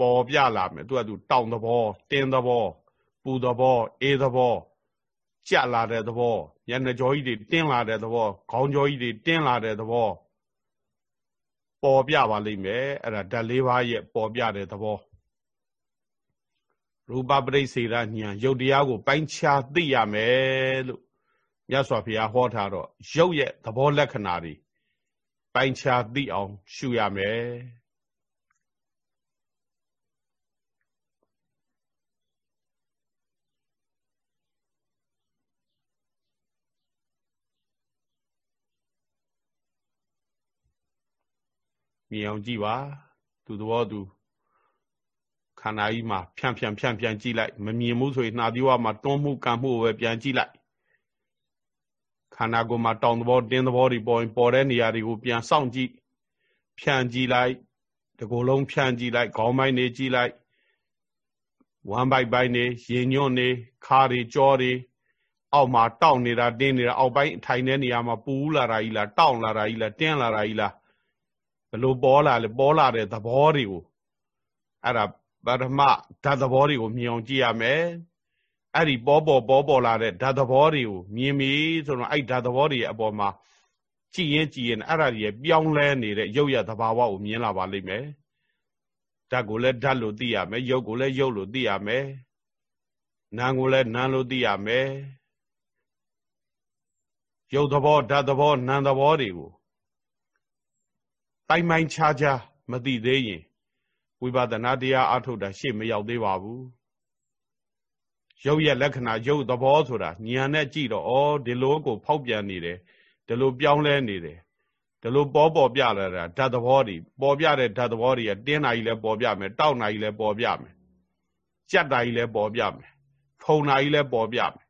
ပေါ်ပြလာမယ်သူကသူတောင်သဘောတင်းသဘောပူသဘောအေးသဘောကြလာတဲ့သဘောညနေကြောကြီးတွေတင်းလာတဲ့သဘောခေါင်းကြောကြီးတွေတင်းလာတဲ့သဘောပေါ်ပြပါလိမ့်မယ်အဲ့ဒါဓာတ်လေးပါးရဲ့ပေါ်ပြတဲ့သဘောရူပပရိစေရဉာဏ်ရုပ်တရားကို ပိုင်းခြားသိရမယ်လို့မြတ်စွာဘုရားဟောထားတော့ရုပ်ရဲ့သဘောလက္ခဏာတွေပိုင်းခြားသိအောင်ရှုရမယ် မြင်အောင်ကြည့်ပါသူသဘောသူခန္ဓာကြီးမှာဖြန့်ဖြန့်ဖြန့်ဖြန့်ကြည့်လိုက်မမြင်ဘူးဆိုရင်နှာသီးဝါမှာတွန်းမှုကံမှုပဲပြန်ကြည့်လိုက်ခန္ဓာကိုယ်မှာတောင်သဘောတင်းသဘောတွေပေါ်ရင်ပေါ်တဲ့နေရာတွေကိုပြန်စောင့်ကြည့်ဖြန့်ကြည့်လိုက်တကိုယ်လုံးဖြန့်ကြည့်လိုက်ခေါင်းပိုင်းနေကြည့်လိုက်ဝမ်းပိုက်ပိုင်းနေရင်ညွန့်နေခါတွေကြောတွေအောက်မှာတောင့်နေတာတင်းနေတာအောက်ပိုင်းထိုင်တဲ့နေရာမှာပူလာတာကြီးလားတောင့်လာတာကြီးလားတင်းလာတာကြီးလား ဘလို့ပေါ်လာလဲပေါ်လာတဲ့သဘောတွေကိုအဲ့ဒါပထမဓာတ်သဘောတွေကိုမြင်အောင်ကြည့်ရမယ်အဲ့ဒီပေါ်ပေါ်ပေါ်ပေါ်လာတဲ့ဓာတ်သဘောတွေကိုမြင်ပြီဆိုတော့အဲ့ဓာတ်သဘောတွေရဲ့အပေါ်မှာကြည့်ရင်ကြည့်ရင်အဲ့ဒါတွေပြောင်းလဲနေတဲ့ရုပ်ရသဘာဝကိုမြင်လာပါလိမ့်မယ်ဓာတ်ကိုလည်းဓာတ်လို့သိရမယ်ရုပ်ကိုလည်းရုပ်လို့သိရမယ်နာမ်ကိုလည်းနာမ်လို့သိရမယ်ရုပ်သဘောဓာတ်သဘောနာမ်သဘောတွေကို တိုင်မိုင်းခြားခြားမသိသေးရင်ဝိပဿနာတရားအထုတ်တာရှေ့မရောက်သေးပါဘူးရုပ်ရဲ့လက္ခဏာရုပ်သဘောဆိုတာဉာဏ်နဲ့ကြည့်တော့ဩဒီလိုကို ဖောက်ပြန်နေတယ်ဒီလိုပြောင်းလဲနေတယ်ဒီလိုပေါ်ပေါ်ပြလာတာဓာတ်သဘောတွေပေါ်ပြတဲ့ဓာတ်သဘောတွေကတင်းနာကြီးလည်းပေါ်ပြမယ်တောက်နာကြီးလည်းပေါ်ပြမယ်ကြက်တာကြီးလည်းပေါ်ပြမယ်ဖုံနာကြီးလည်းပေါ်ပြမယ်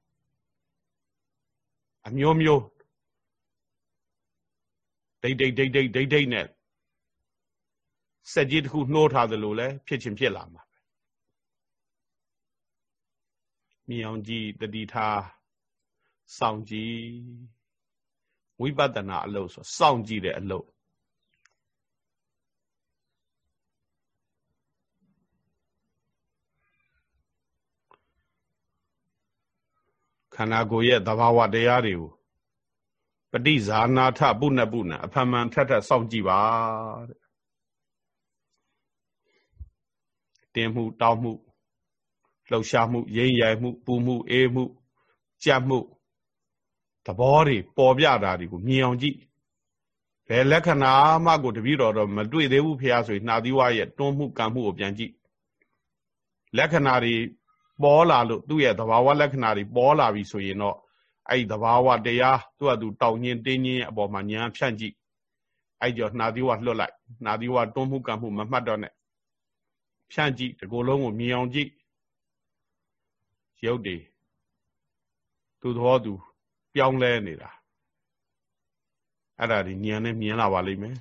အမျိုးမျိုးဒိတ်ဒိတ်ဒိတ်ဒိတ်ဒိတ်ဒိတ်နဲ့ စက်ကြီးတစ်ခုနှိုးထားသလိုလဲဖြစ်ချင်းဖြစ်လာမှာပဲမြင်အောင်ကြည့်တတိထားစောင့်ကြည့်ဝိပဿနာအလုပ်ဆိုစောင့်ကြည့်တဲ့အလုပ်ခန္ဓာကိုယ်ရဲ့သဘာဝတရားတွေကိုပဋိဇာနာထပုဏ္ဏပုဏ္ဏအဖမှန်ထက်ထက်စောင့်ကြည့်ပါတဲ့ တင်းမှုတောက်မှုလှုပ်ရှားမှုရိမ့်ရိုင်မှု ပူမှုအေးမှုကြက်မှုသဘောတွေပေါ်ပြတာတွေကိုမြင်အောင်ကြည့်ဘယ်လက္ခဏာမှကိုတပည့်တော်တော့မတွေ့သေးဘူးဖះဆိုရင်နှာသီးဝါရဲ့တွန်းမှုကံမှုကိုပြန်ကြည့်လက္ခဏာတွေပေါ်လာလို့သူ့ရဲ့သဘာဝလက္ခဏာတွေပေါ်လာပြီဆိုရင်တော့အဲ့ဒီသဘာဝတရားသူ့အတူတောင်းညင်းတင်းညင်းအပေါ်မှာညာဖြန့်ကြည့်အဲ့ကြောနှာသီးဝါလွတ်လိုက်နှာသီးဝါတွန်းမှုကံမှုမမှတ်တော့နဲ့ ဖြန့်ကြည့်ဒီကိုယ်လုံးကိုမြင်အောင်ကြည့်ရုပ်တွေသူသဘောသူ ပြောင်းလဲနေတာအဲ့ဒါဒီဉာဏ်နဲ့မြင်လာပါလိမ့်မယ်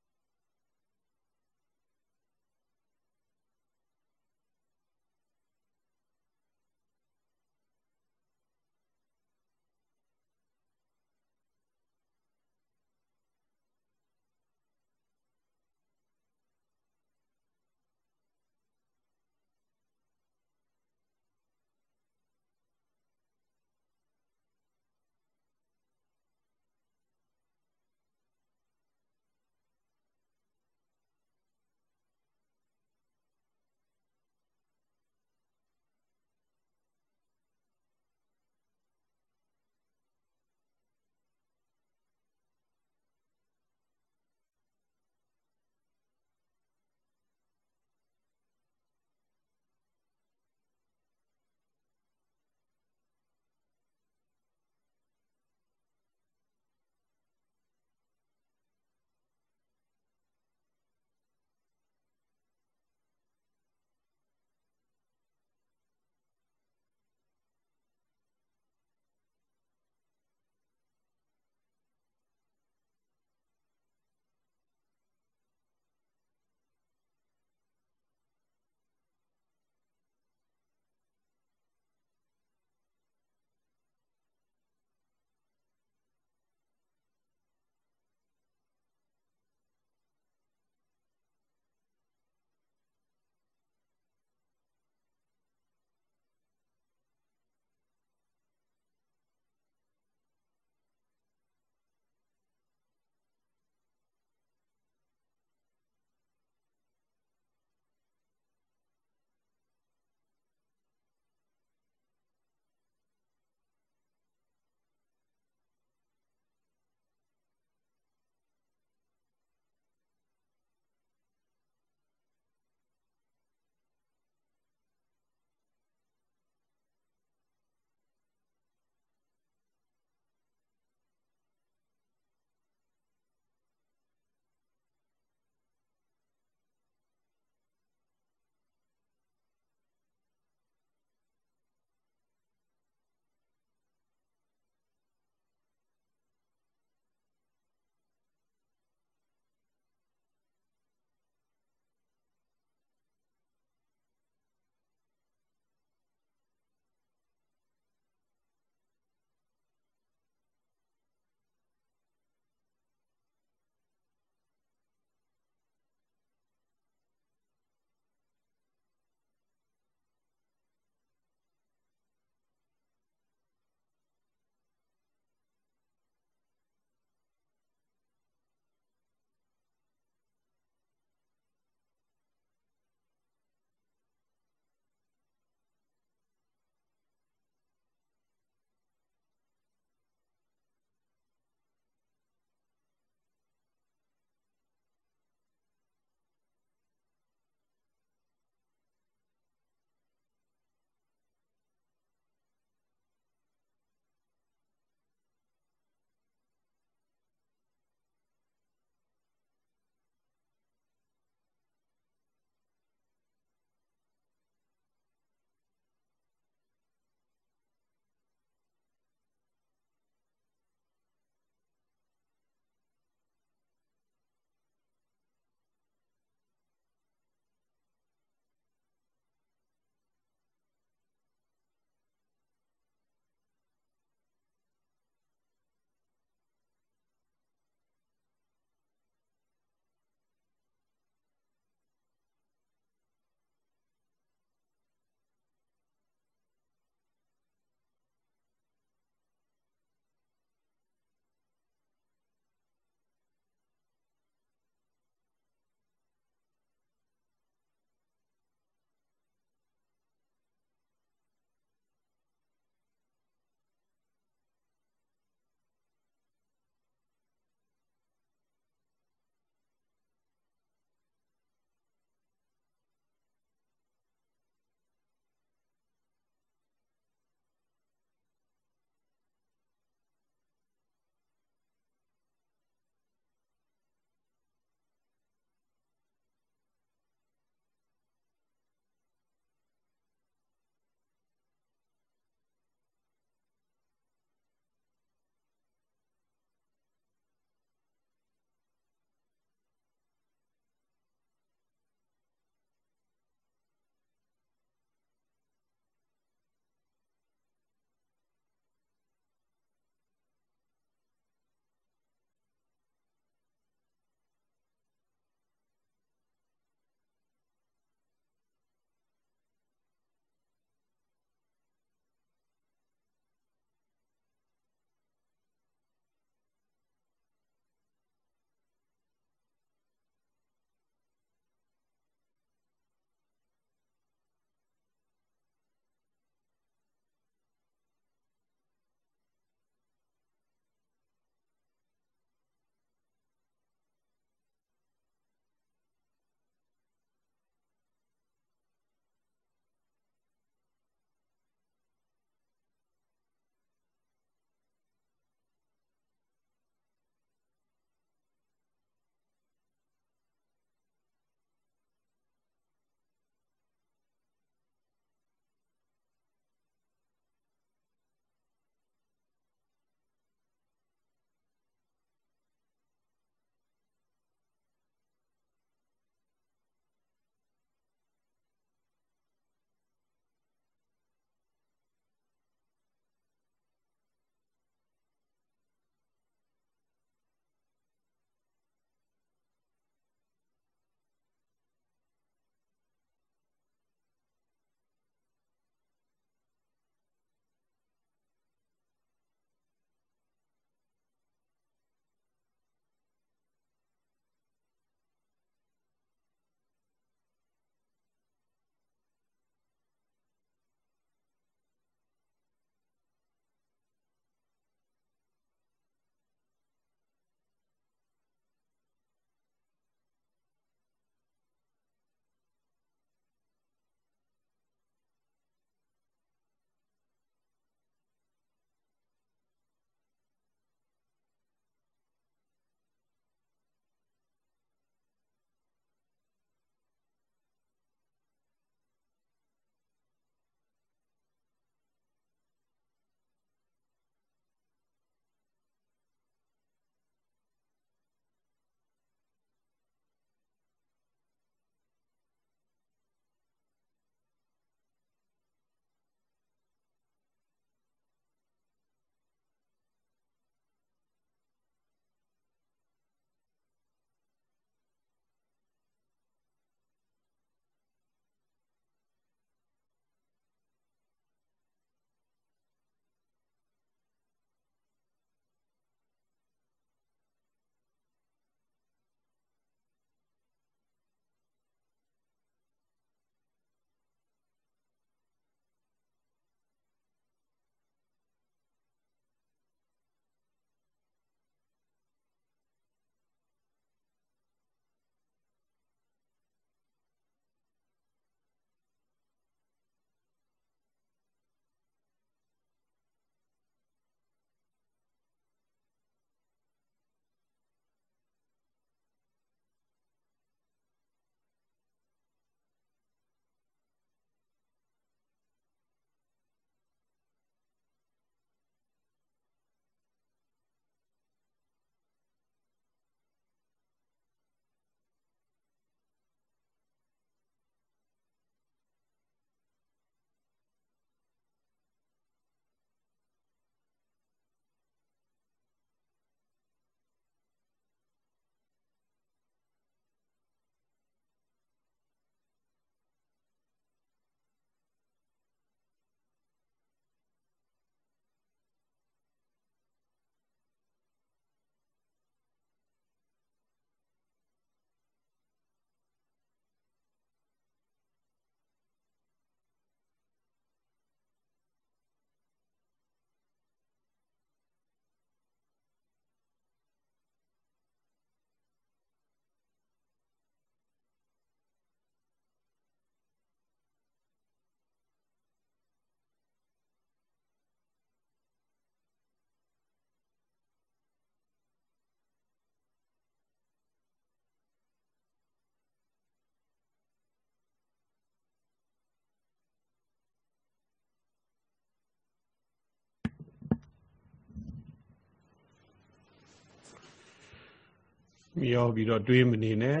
မျောပြီးတော့တွေးမနေနဲ့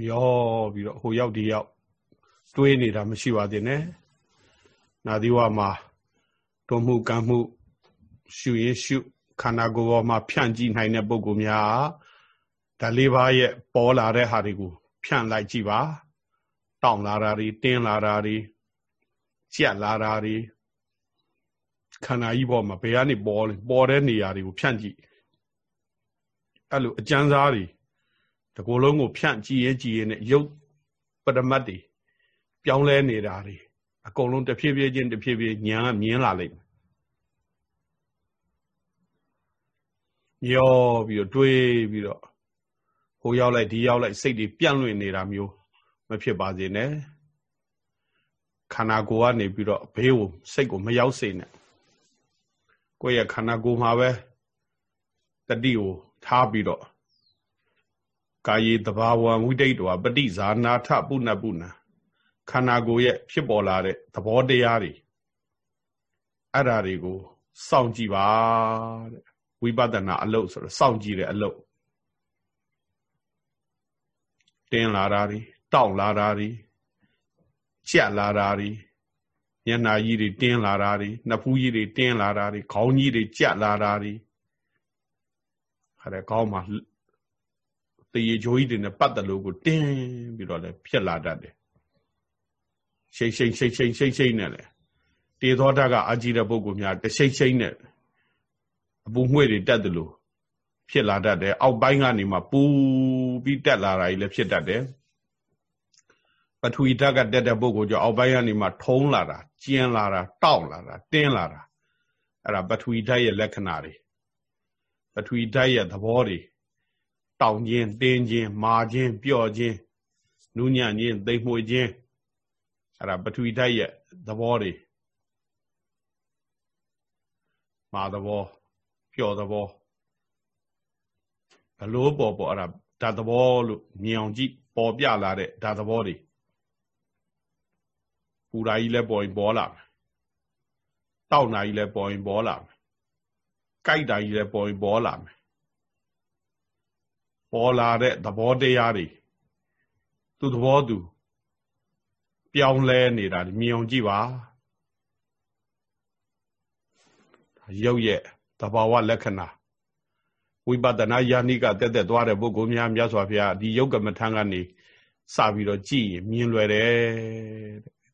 မျောပြီးတော့ဟိုရောက်ဒီရောက်တွေးနေတာမရှိပါသေးနဲ့နာသီဝမှာတွမှုကံမှုရှုရင်ရှုခန္ဓာကိုယ်ပေါ်မှာဖြန့်ကြည့်နိုင်တဲ့ပုံကူများဓာလေးပါးရဲ့ပေါ်လာတဲ့ဟာတွေကိုဖြန့်လိုက်ကြည့်ပါတောင့်လာတာတွေတင်းလာတာတွေကြက်လာတာတွေခန္ဓာကြီးပေါ်မှာဘယ်ကနေပေါ်လဲပေါ်တဲ့နေရာတွေကိုဖြန့်ကြည့် အဲ့လိုအကျဉ်းစားတွေတကိုယ်လုံးကိုဖြန့်ကြည့်ရဲကြည့်ရဲနဲ့ရုပ်ပရမတ်တွေပြောင်းလဲနေတာတွေအကုန်လုံးတဖြည်းဖြည်းချင်းတဖြည်းဖြည်းညာမြင်လာလိမ့်မယ်မျောပြီးတော့တွေးပြီးတော့ဟိုရောက်လိုက်ဒီရောက်လိုက်စိတ်တွေပြန့်လွင့်နေတာမျိုးမဖြစ်ပါစေနဲ့ခန္ဓာကိုယ်ကနေပြီးတော့ဘေးကိုစိတ်ကိုမရောက်စေနဲ့ကိုယ့်ရဲ့ခန္ဓာကိုယ်မှာပဲတတိကို ထားပြီးတော့ကာယေတဘာဝံဝိတိတ်တောပฏิဇာနာထပုဏ္ဏပုဏ္ဏခန္ဓာကိုယ်ရဲ့ဖြစ်ပေါ်လာတဲ့သဘောတရားတွေအဲ့ဓာတွေကိုစောင့်ကြည့်ပါတဲ့ဝိပဿနာအလုပ်ဆိုတော့စောင့်ကြည့်တဲ့အလုပ်တင်းလာတာတွေတောက်လာတာတွေကြက်လာတာတွေမျက်နာကြီးတွေတင်းလာတာတွေနှစ်ဖူးကြီးတွေတင်းလာတာတွေခေါင်းကြီးတွေကြက်လာတာတွေ ခါတဲ့ခေါင်းမှာတရေကြိုးကြီးတွေနဲ့ပတ်သက်လို့ကိုတင်းပြီးတော့လည်းဖြစ်လာတတ်တယ်ရှိတ်ရှိတ်ရှိတ်ရှိတ်ရှိတ်ရှိတ်နဲ့လေတေသောဓာတ်ကအကြည့်တဲ့ပုဂ္ဂိုလ်များတရှိတ်ရှိတ်နဲ့အပူငွေ့တွေတက်တယ်လို့ဖြစ်လာတတ်တယ်အောက်ပိုင်းကနေမှပူပြီးတက်လာတာကြီးလည်းဖြစ်တတ်တယ်ပထဝီဓာတ်ကတက်တဲ့ပုဂ္ဂိုလ်ကြောင့်အောက်ပိုင်းကနေမှထုံးလာတာကျင်းလာတာတောက်လာတာတင်းလာတာအဲ့ဒါပထဝီဓာတ်ရဲ့လက္ခဏာတွေ ပထဝီဓာတ်ရဲ့သဘောတွေတောင်ခြင်းတင်းခြင်းမာခြင်းပျော့ခြင်းနူးညံ့ခြင်းသိမ်မွေ့ခြင်းအဲ့ဒါပထဝီဓာတ်ရဲ့သဘောတွေမာသဘောပျော့သဘောဘလို့ပေါ်ပေါ်အဲ့ဒါဓာတ်သဘောလို့မြင်အောင်ကြည့်ပေါ်ပြလာတဲ့ဓာတ်သဘောတွေပူဓာကြီးလည်းပေါ်ရင်ပေါ်လာမယ်တောက်နာကြီးလည်းပေါ်ရင်ပေါ်လာမယ် ကြိုက်တာကြီးလည်းပေါ်ရင်ပေါ်လာမယ်ပေါ်လာတဲ့သဘောတရားတွေသူသဘောသူပြောင်းလဲနေတာမြင်အောင်ကြည့်ပါရုပ်ရဲ့သဘာဝလက္ခဏာဝိပဿနာယာနိကတက်တက်သွားတဲ့ပုဂ္ဂိုလ်များမြတ်စွာဘုရားဒီယုတ်ကမထံကနေစပြီးတော့ကြည့်ရင်မြင်လွယ်တယ်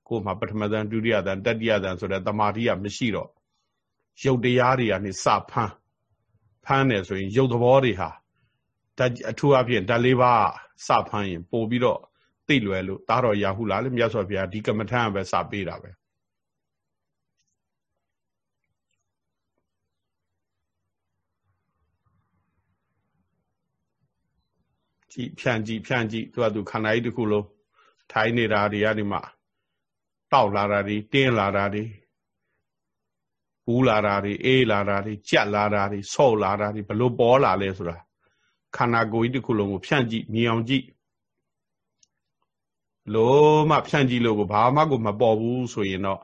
ကိုယ်မှာပထမဇန်ဒုတိယဇန်တတိယဇန်ဆိုတဲ့တမာတိကမရှိတော့ ရုပ်တရားတွေကနေစဖမ်းဖမ်းတယ်ဆိုရင်ရုပ်သဘောတွေဟာဓာတ်အထူးအဖြင့်ဓာတ်လေးပါးစဖမ်းရင်ပို့ပြီးတော့သိလွယ်လို့တားတော်ရာဟုလားလေမြတ်စွာဘုရားဒီကမ္မထံပဲစပေးတာပဲကြည့်ဖြန့်ကြည့်ဖြန့်ကြည့်သူကသူခန္ဓာကြီးတစ်ခုလုံးထိုင်းနေတာတွေကနေမှတောက်လာတာတွေတင်းလာတာတွေ ပူးလာတာတွေအေးလာတာတွေကြက်လာတာတွေဆော့လာတာတွေဘလို့ပေါ်လာလဲဆိုတာခန္ဓာကိုယ်ကြီးတစ်ခုလုံးကိုဖြန့်ကြည့်မြင်အောင်ကြည့်လို့မှဖြန့်ကြည့်လို့ကိုဘာမှကိုမပေါ်ဘူးဆိုရင်တော့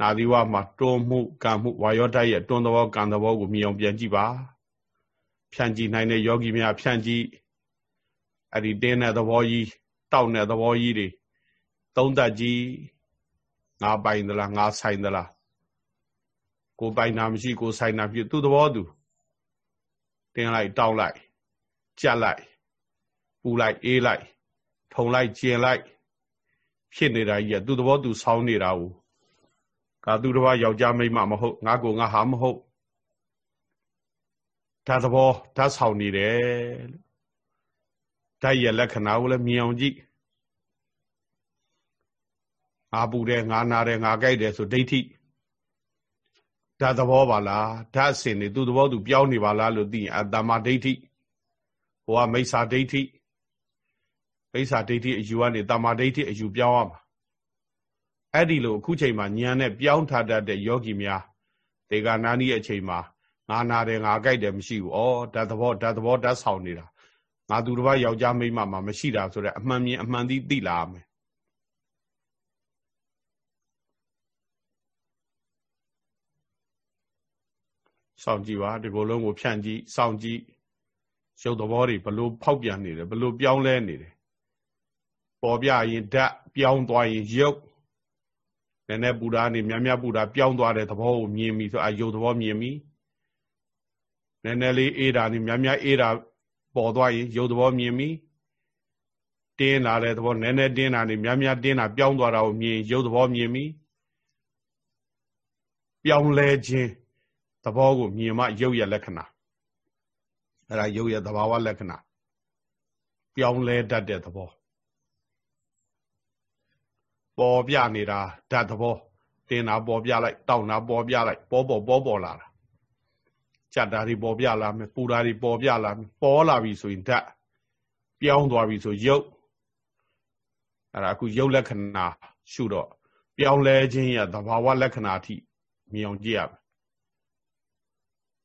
နာသီဝမှာတွန်းမှုကံမှုဝါယောဓာတ်ရဲ့တွန်းသဘောကံသဘောကိုမြင်အောင်ပြန်ကြည့်ပါဖြန့်ကြည့်နိုင်တဲ့ယောဂီများဖြန့်ကြည့်အဲ့ဒီတင်းတဲ့သဘောကြီးတောက်တဲ့သဘောကြီးတွေသုံးသက်ကြည့်ငါပိုင်သလားငါဆိုင်သလား ကိုပိုင်တာမရှိကိုဆိုင်တာဖြစ်သူ့သဘောသူတင်းလိုက်တောက်လိုက်ကြက်လိုက်ပူလိုက်အေးလိုက်ထုံလိုက်ကျင်လိုက်ဖြစ်နေတာကြီးကသူ့သဘောသူဆောင်းနေတာ ਉ ကသူတစ်ပါးယောက်ျားမိန်းမမဟုတ်ငါကိုငါဟာမဟုတ်ဓာတ်သဘောဓာတ်ဆောင်နေတယ်ဓာတ်ရဲ့လက္ခဏာကိုလည်းမြင်အောင်ကြည့်ငါပူတယ်ငါနာတယ်ငါကြိုက်တယ်ဆိုဒိဋ္ဌိ ဓာတ်သဘောပါလားဓာတ်စင်နေသူ့သဘောသူပြောင်းနေပါလားလို့သိရင်အတ္တမဒိဋ္ဌိဟိုကမိစ္ဆာဒိဋ္ဌိမိစ္ဆာဒိဋ္ဌိအယူကနေတမာဒိဋ္ဌိအယူပြောင်းရမှာအဲ့ဒီလိုအခုချိန်မှာဉာဏ်နဲ့ပြောင်းထားတတ်တဲ့ယောဂီများဒေဂာနာနီရဲ့အချိန်မှာငါနာတယ်ငါကြိုက်တယ်မရှိဘူးဩဓာတ်သဘောဓာတ်သဘောဓာတ်ဆောင်နေတာငါသူတစ်ပါးယောက်ျားမိန်းမမှာမရှိတာဆိုတော့အမှန်မြင်အမှန်သိသိလာမယ် စောင့်ကြည့်ပါဒီကိုယ်လုံးကိုဖြန့်ကြည့်စောင့်ကြည့်ရုပ်သဘောတွေဘလို့ဖောက်ပြန်နေတယ်ဘလို့ပြောင်းလဲနေတယ်ပေါ်ပြရင်ဓာတ်ပြောင်းသွားရင်ရုပ်နည်းနည်းပူတာနေများများပူတာပြောင်းသွားတဲ့သဘောကိုမြင်ပြီဆိုအယုတ်သဘောမြင်ပြီနည်းနည်းလေးအေးတာနေများများအေးတာပေါ်သွားရင်ရုပ်သဘောမြင်ပြီတင်းလာတဲ့သဘောနည်းနည်းတင်းတာနေများများတင်းတာပြောင်းသွားတာကိုမြင်ရုပ်သဘောမြင်ပြီပြောင်းလဲခြင်း သဘောကိုမြင်မှရုပ်ရဲ့လက္ခဏာအဲ့ဒါရုပ်ရဲ့သဘာဝလက္ခဏာပြောင်းလဲတတ်တဲ့သဘောပေါ်ပြနေတာဓာတ်သဘောတင်တာပေါ်ပြလိုက်တောက်တာပေါ်ပြလိုက်ပေါ်ပေါ်ပေါ်ပေါ်လာတာကြက်တာတွေပေါ်ပြလာမယ်ပူတာတွေပေါ်ပြလာမယ်ပေါ်လာပြီဆိုရင်ဓာတ်ပြောင်းသွားပြီဆိုရုပ်အဲ့ဒါအခုရုပ်လက္ခဏာရှုတော့ပြောင်းလဲခြင်းရဲ့သဘာဝလက္ခဏာအထိမြင်အောင်ကြည့်ရမယ်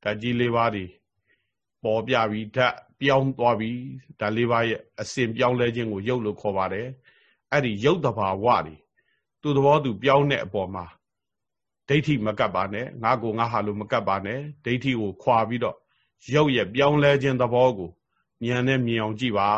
ဓာတ်ကြီးလေးပါးတွေပေါ်ပြပြီဓာတ်ပြောင်းသွားပြီဓာတ်လေးပါးရဲ့အစဉ်ပြောင်းလဲခြင်းကိုရုပ်လို့ခေါ်ပါတယ်အဲ့ဒီရုပ်တဘာဝတွေသူ့သဘောသူပြောင်းတဲ့အပေါ်မှာဒိဋ္ဌိမကပ်ပါနဲ့ငါကိုငါဟာလို့မကပ်ပါနဲ့ဒိဋ္ဌိကိုခွာပြီးတော့ရုပ်ရဲ့ပြောင်းလဲခြင်းသဘောကိုဉာဏ်နဲ့မြင်အောင်ကြည့်ပါ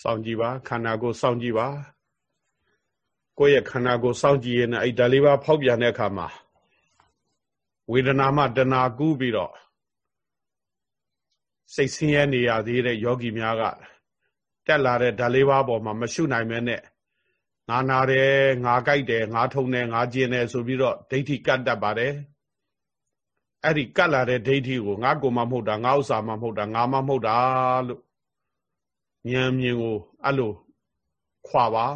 စောင့်ကြည့်ပါခန္ဓာကိုယ်စောင့်ကြည့်ပါကိုယ့်ရဲ့ခန္ဓာကိုယ်စောင့်ကြည့်ရင်အဲ့ဓာလေးပါဖောက်ပြန်တဲ့အခါမှာဝေဒနာမှတဏှာကူးပြီးတော့စိတ်ဆင်းရဲနေရသေးတဲ့ယောဂီများကတက်လာတဲ့ဓာလေးပါပေါ်မှာမရှုနိုင်မဲနဲ့ငါနာတယ်ငါကြိုက်တယ်ငါထုံတယ်ငါကျင်တယ်ဆိုပြီးတော့ဒိဋ္ဌိကတ်တတ်ပါတယ်အဲ့ဒီကတ်လာတဲ့ဒိဋ္ဌိကိုငါကိုမှမဟုတ်တာငါဥစ္စာမှမဟုတ်တာငါမှမဟုတ်တာလို့ ဉာဏ်မြင်ကိုအဲ့လိုခွာပါ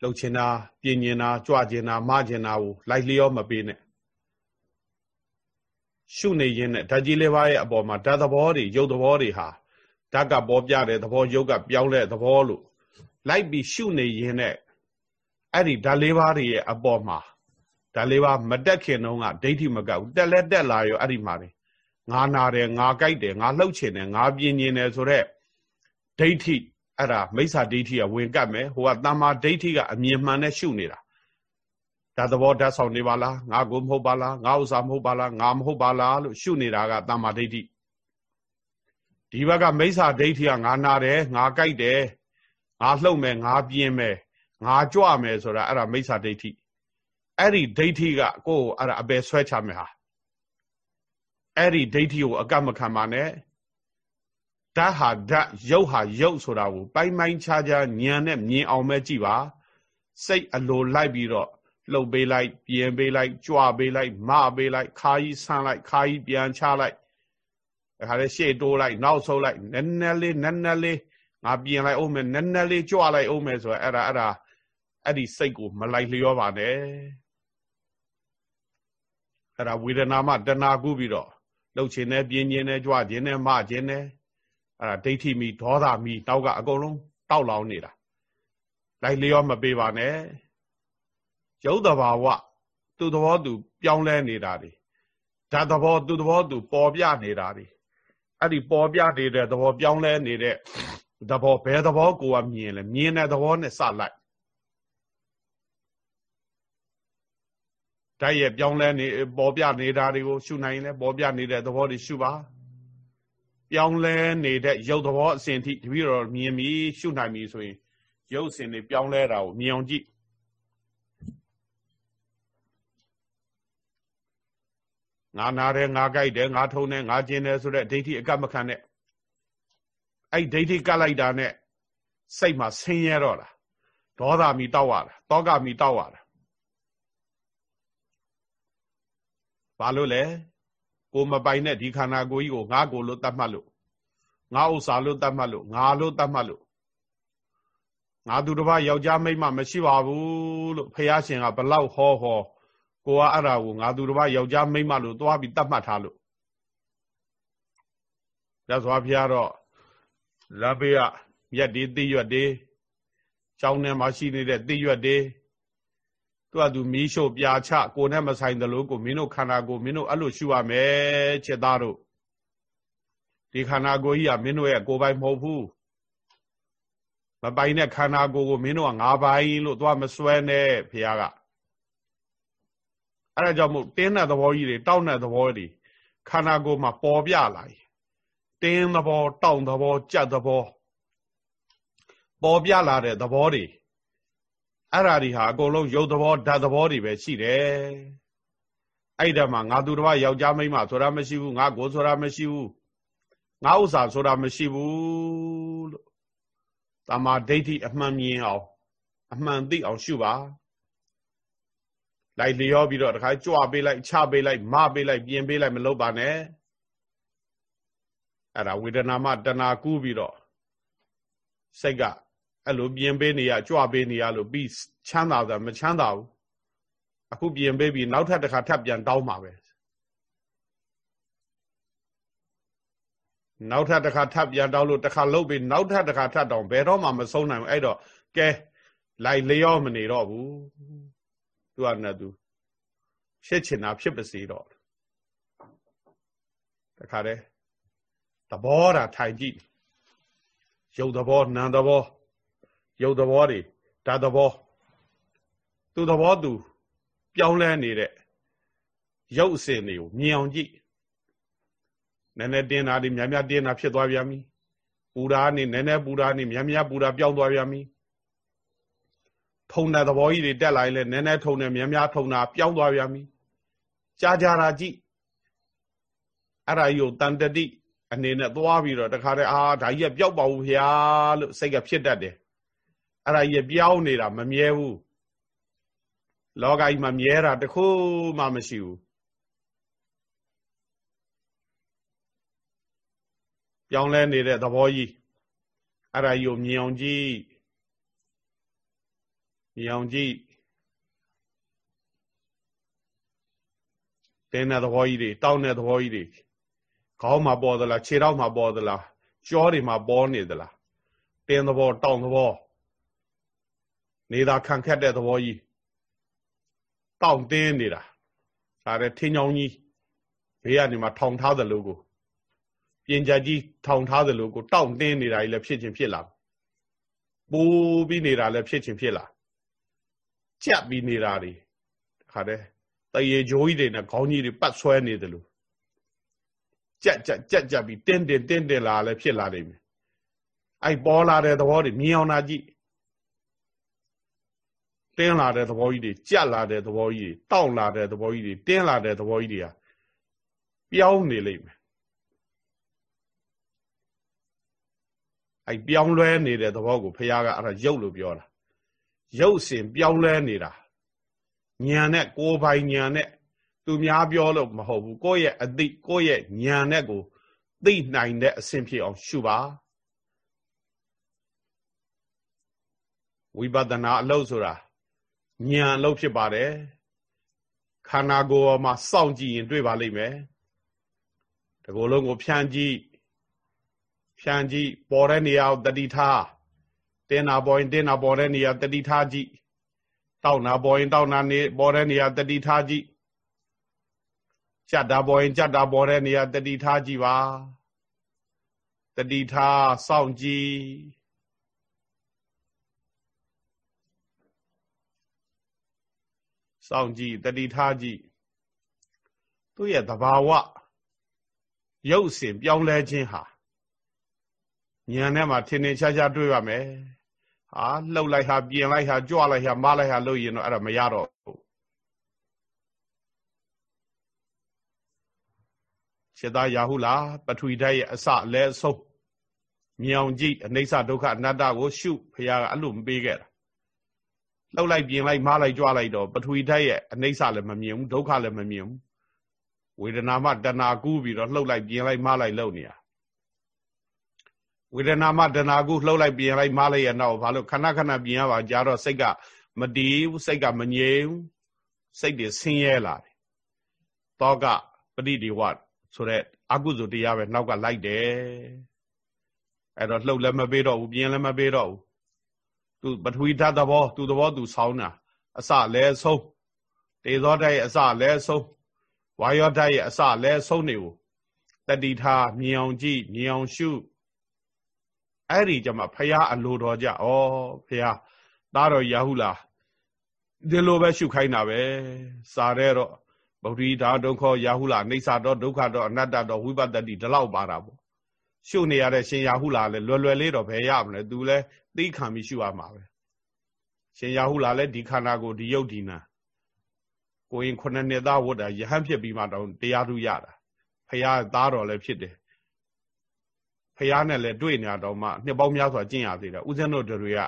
လှုပ်ချင်တာပြင်းကျင်တာကြွကျင်တာမကျင်တာကိုလိုက်လျောမပေးနဲ့ရှုနေရင်းနဲ့ဓာတ်ကြီးလေးပါးရဲ့အပေါ်မှာဓာတ်သဘောတွေရုပ်သဘောတွေဟာဓာတ်ကပေါ်ပြတဲ့သဘောရုပ်ကပြောင်းတဲ့သဘောလို့လိုက်ပြီးရှုနေရင်းနဲ့အဲ့ဒီဓာတ်လေးပါးတွေရဲ့အပေါ်မှာဓာတ်လေးပါးမတက်ခင်တုန်းကဒိဋ္ဌိမကဘူးတက်လက်တက်လာရောအဲ့ဒီမှာ ငါနာတယ်ငါကြိုက်တယ်ငါလှုပ်ချင်တယ်ငါပြင်းကျင်တယ်ဆိုတော့ဒိဋ္ဌိအဲ့ဒါမိစ္ဆာဒိဋ္ဌိကဝင်ကပ်မယ်ဟိုကတမ္မာဒိဋ္ဌိကအမြင်မှန်နဲ့ရှုနေတာဒါသဘောဓာတ်ဆောင်နေပါလားငါကိုမဟုတ်ပါလားငါဥစ္စာမဟုတ်ပါလားငါမဟုတ်ပါလားလို့ရှုနေတာကတမ္မာဒိဋ္ဌိဒီဘက်ကမိစ္ဆာဒိဋ္ဌိကငါနာတယ်ငါကြိုက်တယ်ငါလှုပ်မယ်ငါပြင်းမယ်ငါကြွမယ်ဆိုတာအဲ့ဒါမိစ္ဆာဒိဋ္ဌိအဲ့ဒီဒိဋ္ဌိကကိုယ်အဲ့ဒါအပယ်ဆွဲချမယ်ဟာ အဲ့ဒီဒိဋ္ဌိကိုအကမခံပါနဲ့ဓာတ်ဟာဓာတ်ရုပ်ဟာရုပ်ဆိုတာကိုပိုင်းပိုင်းခြားခြားဉာဏ်နဲ့မြင်အောင်ပဲကြည့်ပါစိတ်အလိုလိုက်ပြီးတော့လှုပ်ပေးလိုက်ပြင်ပေးလိုက်ကြွပေးလိုက်မပေးလိုက်ခါကြီးဆန်းလိုက်ခါကြီးပြန်ချလိုက်အခါလေးရှေ့တိုးလိုက်နောက်ဆုတ်လိုက်နည်းနည်းလေးနည်းနည်းလေးငါပြင်လိုက်အောင်မယ်နည်းနည်းလေးကြွလိုက်အောင်မယ်ဆိုတော့အဲ့ဒါအဲ့ဒါအဲ့ဒီစိတ်ကိုမလိုက်လျောပါနဲ့အဲ့ဒါဝေဒနာမှတဏှာကူးပြီးတော့ လှုပ်ခြင်းနဲ့ပြင်းခြင်းနဲ့ကြွခြင်းနဲ့မခြင်းနဲ့အဲ့ဒါဒိဋ္ဌိမီဒေါသမီတောက်ကအကုန်လုံးတောက်လောင်နေတာလိုက်လျောမပေးပါနဲ့ရုပ်တဘာဝသူ့သဘောသူပြောင်းလဲနေတာတွေဓာတ်သဘောသူ့သဘောသူပေါ်ပြနေတာတွေအဲ့ဒီပေါ်ပြနေတဲ့သဘောပြောင်းလဲနေတဲ့သဘောဘယ်သဘောကိုကမြင်လဲမြင်တဲ့သဘောနဲ့စလိုက် ဓာတ်ရဲ့ပြောင်းလဲနေပေါ်ပြနေတာတွေကိုရှုနိုင်လဲပေါ်ပြနေတဲ့သဘောတွေရှုပါပြောင်းလဲနေတဲ့ရုပ်သဘောအစဉ်ထိတပည့်တော်မြင်ပြီးရှုနိုင်ပြီဆိုရင်ရုပ်အစဉ်တွေပြောင်းလဲတာကိုမြင်အောင်ကြည့်ငါနာတယ်ငါကြိုက်တယ်ငါထုံတယ်ငါကျင်တယ်ဆိုတဲ့ဒိဋ္ဌိအကမခံနဲ့အဲ့ဒိဋ္ဌိကလိုက်တာနဲ့စိတ်မှာဆင်းရဲတော့တာဒေါသမီတောက်ရတာတောကမီတောက်ရတာ ဘာလို့လဲကိုမပိုင်တဲ့ဒီခန္ဓာကိုယ်ကြီးကိုငါကိုလို့တတ်မှတ်လို့ငါဥစ္စာလို့တတ်မှတ်လို့ငါလို့တတ်မှတ်လို့ငါသူတစ်ပါးယောက်ျားမိန်းမမရှိပါဘူးလို့ဖះရှင်ကဘလောက်ဟောဟောကိုကအဲ့ဒါကိုငါသူတစ်ပါးယောက်ျားမိန်းမလို့သွားပြီးတတ်မှတ်ထားလို့ရသော်ဖះတော့လဘေးကမြက်ဒီသိရွက်ဒီကျောင်းထဲမှာရှိနေတဲ့သိရွက်ဒီ သူကသူမီးရှို့ပြာချကိုနဲ့မဆိုင်သလိုကိုမင်းတို့ခန္ဓာကိုမင်းတို့အဲ့လိုရှုရမယ်ချက်သားတို့ဒီခန္ဓာကိုယ်ကြီးကမင်းတို့ရဲ့ကိုယ်ပိုင်မဟုတ်ဘူးမပိုင်တဲ့ခန္ဓာကိုယ်ကိုမင်းတို့ကငါပိုင်လို့သွားမစွဲနဲ့ဖះကအဲ့ဒါကြောင့်မို့တင်းတဲ့သဘောကြီးတွေတောက်တဲ့သဘောတွေခန္ဓာကိုယ်မှာပေါ်ပြလာရင်တင်းသဘောတောင့်သဘောကြက်သဘောပေါ်ပြလာတဲ့သဘောတွေ အဲ့ဓာတွေဟာအကုန်လုံးရုပ်သဘောဓာတ်သဘောတွေပဲရှိတယ်အဲ့ဒါမှငါသူတစ်ပါးယောက်ျားမိန်းမဆိုတာမရှိဘူးငါကိုဆိုတာမရှိဘူးငါဥစ္စာဆိုတာမရှိဘူးလို့တမာဒိဋ္ဌိအမှန်မြင်အောင်အမှန်သိအောင်ရှုပါလိုက်လျောပြီးတော့တခါကြွပေးလိုက်ချပေးလိုက်မပေးလိုက်ပြင်ပေးလိုက်မလုပ်ပါနဲ့အဲ့ဒါဝေဒနာမှတဏှာကူးပြီးတော့စိတ်က အဲ့လိုပြင်ပေးနေရကြွပေးနေရလို့ပြီးချမ်းသာတာမချမ်းသာဘူးအခုပြင်ပေးပြီးနောက်ထပ်တစ်ခါထပ်ပြန်တောင်းပါပဲနောက်ထပ်တစ်ခါထပ်ပြန်တောင်းလို့တစ်ခါလုတ်ပြီးနောက်ထပ်တစ်ခါထပ်တောင်းဘယ်တော့မှမဆုံးနိုင်ဘူးအဲ့တော့ကဲလိုက်လျောမနေတော့ဘူးသူကနဲ့သူဖြစ်ချင်တာဖြစ်ပါစေတော့တခါတည်းသဘောတာထိုင်ကြည့်ရုပ်သဘောနာမ်သဘော ရုပ်သဘောတွေဓာတ်သဘောသူသဘောသူပြောင်းလဲနေတဲ့ရုပ်အစဉ်တွေကိုမြင်အောင်ကြည့်နည်းနည်းတင်းတာတွေများများတင်းတာဖြစ်သွားပြန်ပြီပူရာနေနည်းနည်းပူရာနေများများပူရာပျောက်သွားပြန်ပြီထုံတဲ့သဘောကြီးတွေတက်လာရင်လည်းနည်းနည်းထုံတယ်များများထုံတာပျောက်သွားပြန်ပြီကြာကြာတာကြည့်အဲ့ဒါကြီးကိုတန်တတိအနေနဲ့သွားပြီးတော့တခါတည်းအာဒါကြီးကပျောက်ပါဘူးဖျားလို့စိတ်ကဖြစ်တတ်တယ် အဲ့ဒါကြီးပြောင်းနေတာမမြဲဘူးလောကကြီးမှာမြဲတာတခုမှမရှိဘူးပြောင်းလဲနေတဲ့သဘောကြီးအဲ့ဒါကြီးကိုမြင်အောင်ကြည့်မြင်အောင်ကြည့်တင်းတဲ့သဘောကြီးတွေတောင်းတဲ့သဘောကြီးတွေခေါင်းမှာပေါ်သလားခြေထောက်မှာပေါ်သလားကြောတွေမှာပေါ်နေသလားတင်းသဘောတောင်းသဘော နေသာခံခက်တဲ့သဘောကြီးတောင့်တင်းနေတာဒါတဲ့ထင်းချောင်းကြီးဘေးကနေမှထောင်ထားသလိုကိုပြင်ကြကြီးထောင်ထားသလိုကိုတောင့်တင်းနေတာကြီးလည်းဖြစ်ချင်းဖြစ်လာပူပြီးနေတာလည်းဖြစ်ချင်းဖြစ်လာကြက်ပြီးနေတာတွေခါတဲ့တရေကြိုးကြီးတွေနဲ့ခေါင်းကြီးတွေပတ်ဆွဲနေတယ်လို့ကြက်ကြက်ကြက်ကြက်ပြီးတင်းတင်းတင်းတင်းလာလည်းဖြစ်လာနိုင်မယ်အဲ့ပေါ်လာတဲ့သဘောတွေမြင်အောင်လာကြည့် တင်းလာတဲ့သဘောကြီးတွေကြက်လာတဲ့သဘောကြီးတွေတောင့်လာတဲ့သဘောကြီးတွေတင်းလာတဲ့သဘောကြီးတွေဟာပြောင်းနေလိမ့်မယ်အဲ့ပြောင်းလဲနေတဲ့သဘောကိုဖះကအဲ့ဒါရုပ်လို့ပြောတာရုပ်စင်ပြောင်းလဲနေတာညာနဲ့ကိုယ်ပိုင်ညာနဲ့သူများပြောလို့မဟုတ်ဘူးကိုယ့်ရဲ့အသိကိုယ့်ရဲ့ညာနဲ့ကိုသိနိုင်တဲ့အဆင့်ဖြစ်အောင်ရှုပါဝိပဿနာအလုပ်ဆိုတာ ဉာဏ်အလုပ်ဖြစ်ပါတယ်ခန္ဓာကိုယ်မှာစောင့်ကြည့်ရင်တွေ့ပါလိမ့်မယ်တကူလုံးကိုဖြန့်ကြည့်ဖြန့်ကြည့်ပေါ်တဲ့နေရာကိုတတိထားတင်းနာပေါ်ရင်တင်းနာပေါ်တဲ့နေရာတတိထားကြည့်တောက်နာပေါ်ရင်တောက်နာနေပေါ်တဲ့နေရာတတိထားကြည့်ကြက်တာပေါ်ရင်ကြက်တာပေါ်တဲ့နေရာတတိထားကြည့်ပါတတိထားစောင့်ကြည့် စောင့်ကြည့်တတိထားကြည့်သူ့ရဲ့သဘာဝရုပ်စဉ်ပြောင်းလဲခြင်းဟာဉာဏ်ထဲမှာထင်ထင်ရှားရှားတွေ့ရမယ်ဟာလှုပ်လိုက်ဟာပြင်လိုက်ဟာကြွလိုက်ဟာမလိုက်ဟာလို့ရင်တော့အဲ့ဒါမရတော့ဘူးစေတရာဟုလားပထဝီဓာတ်ရဲ့အစလဲအဆုံးမြောင်ကြည့်အနိစ္စဒုက္ခအနတ္တကိုရှုဖရာကအဲ့လိုမပေးခဲ့တာ လှုပ်လိုက်ပြင်လိုက်မလိုက်ကြွလိုက်တော့ပထဝီဓာတ်ရဲ့အနိစ္စလည်းမမြင်ဘူးဒုက္ခလည်းမမြင်ဘူးဝေဒနာမှတဏှာကူးပြီးတော့လှုပ်လိုက်ပြင်လိုက်မလိုက်လှုပ်နေတာဝေဒနာမှတဏှာကူးလှုပ်လိုက်ပြင်လိုက်မလိုက်ရတော့ဘာလို့ခဏခဏပြင်ရပါကြတော့စိတ်ကမတည်ဘူးစိတ်ကမငြိမ်ဘူးစိတ်တွေဆင်းရဲလာတယ်တောကပဋိဒီဝဆိုတဲ့အကုသိုလ်တရားပဲနောက်ကလိုက်တယ်အဲ့တော့လှုပ်လည်းမပေးတော့ဘူးပြင်လည်းမပေးတော့ဘူး သူပထဝီဓာတ်သဘောသူသဘောသူဆောင်းတာအစလဲဆုံးတေဇောဓာတ်ရဲ့အစလဲဆုံးဝါယောဓာတ်ရဲ့အစလဲဆုံးနေကိုတတိထားမြင်အောင်ကြည့်မြင်အောင်ရှုအဲ့ဒီကြမှာဖရာအလိုတော်ကြဩဖရာသားတော်ရာဟုလားဒီလိုပဲရှုခိုင်းတာပဲစားတဲ့တော့ဗုဒ္ဓဓာဒုက္ခရာဟုလားအိဋ္ဌာတော့ဒုက္ခတော့အနတ္တတော့ဝိပဿတိဒီလောက်ပါတာပေါ့ရှုနေရတဲ့ရှင်ရာဟုလားလဲလွယ်လွယ်လေးတော့ဘယ်ရမလဲသူလဲ သိခံပြီးရှုရမှာပဲရှင်ရာဟုလားလဲဒီခန္ဓာကိုဒီယုတ်ဒီနာကိုရင်ခုနှစ်နှစ်သားဝတ်တာယဟန်ဖြစ်ပြီးမှတော့တရားထုရတာဖရာသားတော်လည်းဖြစ်တယ်ဖရာနဲ့လည်းတွေ့နေတော့မှနှစ်ပေါင်းများစွာကျင့်ရသေးတယ်ဥစဉ်တို့တွေက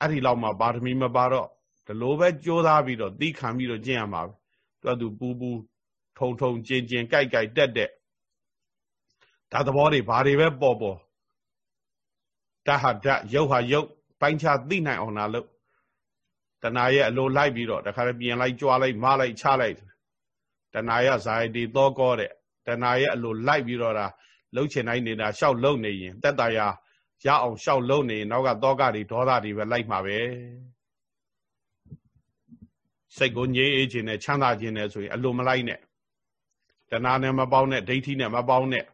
အဲ့ဒီလောက်မှပါရမီမပါတော့ဒီလိုပဲကြိုးစားပြီးတော့သီးခံပြီးတော့ကျင့်ရမှာပဲသူကသူပူပူထုံထုံကျင်ကျင်ကြိုက်ကြိုက်တက်တက်ဒါသဘောတွေဘာတွေပဲပေါ်ပေါ် ဓာတ်ဟာဓာတ်ရုပ်ဟာရုပ်ပိုင်းခြားသိနိုင်အောင်လားလို့တဏှာရဲ့အလိုလိုက်ပြီးတော့တခါတည်းပြင်လိုက်ကြွားလိုက်မလိုက်ချလိုက်တဏှာရဲ့ဇာယတိသောကောတဲ့တဏှာရဲ့အလိုလိုက်ပြီးတော့ဒါလှုပ်ချင်တိုင်းနေတာရှောက်လုံနေရင်တက်တာရရအောင်ရှောက်လုံနေရင်နောက်ကသောကတွေဒေါသတွေပဲလိုက်မှာပဲစိတ်ကိုငြိမ်းအေးခြင်းနဲ့ချမ်းသာခြင်းနဲ့ဆိုရင်အလိုမလိုက်နဲ့တဏှာနဲ့မပေါင်းနဲ့ဒိဋ္ဌိနဲ့မပေါင်းနဲ့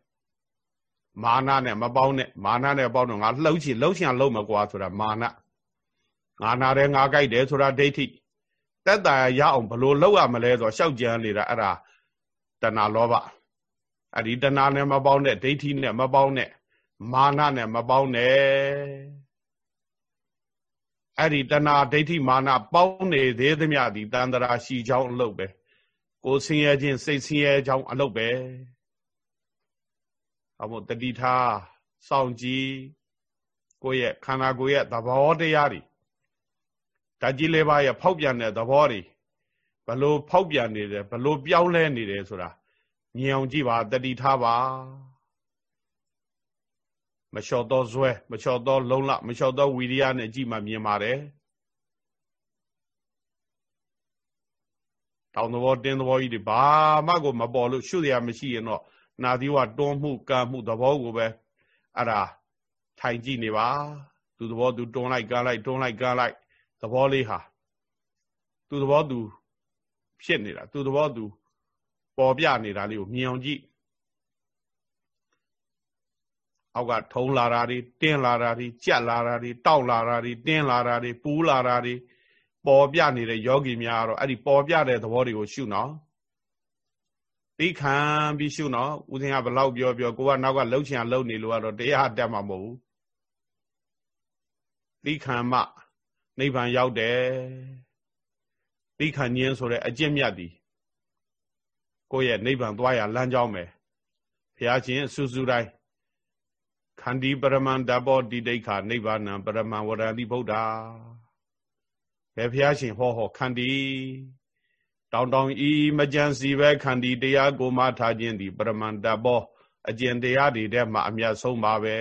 မာနနဲ့မပေါင်းနဲ့မာနနဲ့ပေါင်းတော့ငါလှုပ်ချင်လှုပ်ချင်လှုပ်မကွာဆိုတာမာနငါနာတယ်ငါကြိုက်တယ်ဆိုတာဒိဋ္ဌိတက်တာရအောင်ဘလို့လှုပ်ရမလဲဆိုတော့ရှောက်ကြံနေတာအဲ့ဒါတဏှာလောဘအဲ့ဒီတဏှာနဲ့မပေါင်းနဲ့ဒိဋ္ဌိနဲ့မပေါင်းနဲ့မာနနဲ့မပေါင်းနဲ့အဲ့ဒီတဏှာဒိဋ္ဌိမာနပေါင်းနေသေးသမျှဒီတန်တရာရှိချောင်းအလုပ်ပဲကိုဆင်းရဲခြင်းစိတ်ဆင်းရဲချောင်းအလုပ်ပဲ အမို့တတိထားစောင့်ကြည့်ကိုယ့်ရဲ့ခန္ဓာကိုယ်ရဲ့သဘောတရားတွေဓာတ်ကြီးလေးပါးရဲ့ဖောက်ပြန်တဲ့သဘောတွေဘလို့ဖောက်ပြန်နေတယ်ဘလို့ပြောင်းလဲနေတယ်ဆိုတာမြင်အောင်ကြည့်ပါတတိထားပါမလျှော့သောဇွဲမလျှော့သောလုံလမလျှော့သောဝီရိယနဲ့ကြည့်မှမြင်ပါတယ်တောင်သဘောတင်းသဘောကြီးတွေဘာမှကိုမပေါ်လို့ရှုရမရှိရင်တော့ နာသီဝတွန်းမှုကံမှုသဘောကိုပဲအဲ့ဒါထိုင်ကြည့်နေပါသူသဘောသူတွန်းလိုက်ကန်းလိုက်တွန်းလိုက်ကန်းလိုက်သဘောလေးဟာသူသဘောသူဖြစ်နေတာသူသဘောသူပေါ်ပြနေတာလေးကိုမြင်အောင်ကြည့်အောက်ကထုံးလာတာတွေတင်းလာတာတွေကြက်လာတာတွေတောက်လာတာတွေတင်းလာတာတွေပူးလာတာတွေပေါ်ပြနေတဲ့ယောဂီများကတော့အဲ့ဒီပေါ်ပြတဲ့သဘောတွေကိုရှုနော် ပြီးခံပြီးရှုနော်ဦးဇင်းကဘလောက်ပြောပြောကိုကနောက်ကလှုပ်ချင်လှုပ်နေလို့ကတော့တရားတက်မှာမဟုတ်ဘူးပြီးခံမှနိဗ္ဗာန်ရောက်တယ်ပြီးခံခြင်းဆိုတဲ့အကျင့်မြတ်သည်ကိုယ့်ရဲ့နိဗ္ဗာန်သွားရလမ်းကြောင်းပဲဘုရားရှင်အစူစူတိုင်းခန္တီပရမန္တဘောတိဒိဋ္ဌာနိဗ္ဗာနံပရမံဝရတိဗုဒ္ဓဘယ်ဘုရားရှင်ဟောဟောခန္တီ တောင်တောင်ဤမကြံစီပဲခန္တီတရားကိုမှထားခြင်းသည်ပရမန္တဘောအကျင့်တရားတွေထဲမှာအမြတ်ဆုံးပါပဲ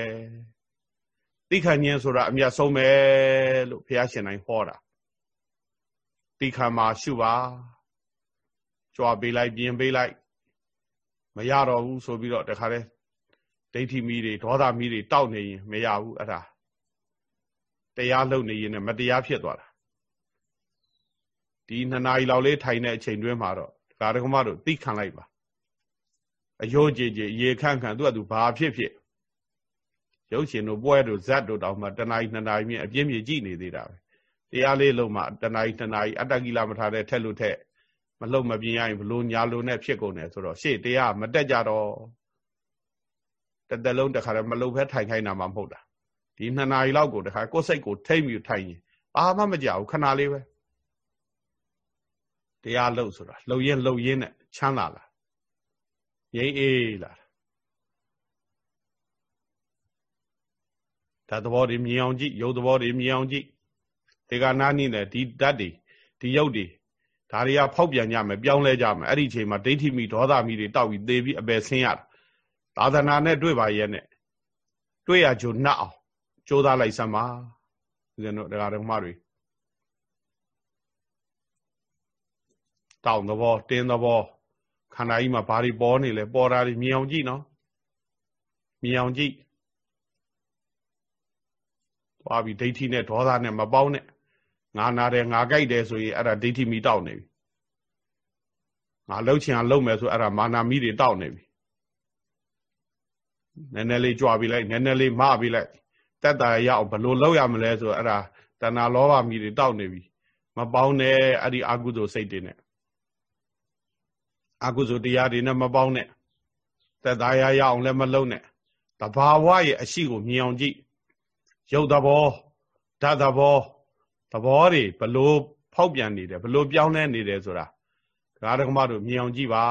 သိခံခြင်းဆိုတာအမြတ်ဆုံးပဲလို့ဘုရားရှင်တိုင်းဟောတာသိခံမှာရှုပါကြွားပေးလိုက်ပြင်ပေးလိုက်မရတော့ဘူးဆိုပြီးတော့တခါတည်းဒိဋ္ဌိမီးတွေဒေါသမီးတွေတောက်နေရင်မရဘူးအဲ့ဒါတရားလုံနေရင်လည်းမတရားဖြစ်သွားတာ ဒီနှစ်နာရီလောက်လေးထိုင်တဲ့အချိန်တွင်းမှာတော့ဒကာဒကမတို့သိခံလိုက်ပါအယိုးကြည်ကြည်ရေခန့်ခန့်သူကသူဘာဖြစ်ဖြစ်ရုပ်ရှင်တို့ပွဲတို့ဇက်တို့တောင်မှတနားရီနှစ်နာရီမြင့်အပြင်းပြေကြည့်နေသေးတာပဲတရားလေးလုံးမှတနားရီနှစ်နာရီအတ္တကိလမထားတဲ့ထက်လို့ထက်မလုံမပြင်းရရင်ဘလို့ညာလို့နဲ့ဖြစ်ကုန်တယ်ဆိုတော့ရှေ့တရားမတက်ကြတော့တသက်လုံးတခါတည်းမလုံဖဲထိုင်ခိုင်းတာမှမဟုတ်တာဒီနှစ်နာရီလောက်ကိုတခါကိုယ်စိတ်ကိုထိမ့်ပြီးထိုင်ရင်ဘာမှမကြောက်ခဏလေးပဲ တရားလှုပ်ဆိုတာလှုပ်ရင်လှုပ်ရင်နဲ့ချမ်းသာလာငြိမ်းအေးလာဓာတ်သဘောတွေမြင်အောင်ကြည့်ရုပ်သဘောတွေမြင်အောင်ကြည့်ဒီကနာနိနဲ့ဒီဓာတ်တွေဒီရုပ်တွေဒါတွေကဖောက်ပြန်ကြမယ်ပြောင်းလဲကြမယ်အဲ့ဒီအချိန်မှာဒိဋ္ဌိမိဒေါသမီတွေတောက်ပြီးသေပြီးအပယ်ဆင်းရတာသာသနာနဲ့တွေ့ပါရဲ့နဲ့တွေ့ရကြိုနှက်အောင်ကြိုးစားလိုက်စမ်းပါဦးဇင်းတို့တရားတော်မတွေ တောင်းသဘောတင်းသဘောခန္ဓာကြီးမှာဘာတွေပေါ်နေလဲပေါ်တာတွေမြင်အောင်ကြည့်နော်မြင်အောင်ကြည့်သွားပြီးဒိဋ္ဌိနဲ့ဒေါသနဲ့မပေါင်းနဲ့ငါနာတယ်ငါကြိုက်တယ်ဆိုရင်အဲ့ဒါဒိဋ္ဌိမိတောက်နေပြီငါလှုပ်ချင်အောင်လှုပ်မယ်ဆိုအဲ့ဒါမာနာမိတွေတောက်နေပြီနည်းနည်းလေးကြွားပြီးလိုက်နည်းနည်းလေးမပြီးလိုက်တက်တာရအောင်ဘလို့လှုပ်ရမလဲဆိုအဲ့ဒါတဏှာလောဘမိတွေတောက်နေပြီမပေါင်းနဲ့အဲ့ဒီအာကုသိုလ်စိတ်တွေနဲ့ အာကုသိုလ်တရားတွေနဲ့မပေါင်းနဲ့သက်သာရရအောင်လည်းမလုံးနဲ့တဘာဝရဲ့အရှိကိုမြင်အောင်ကြည့်ရုပ်သဘောဓာတ်သဘောသဘောတွေဘလို့ဖောက်ပြန်နေတယ်ဘလို့ပြောင်းလဲနေတယ်ဆိုတာဒကာဒကမတို့မြင်အောင်ကြည့်ပါ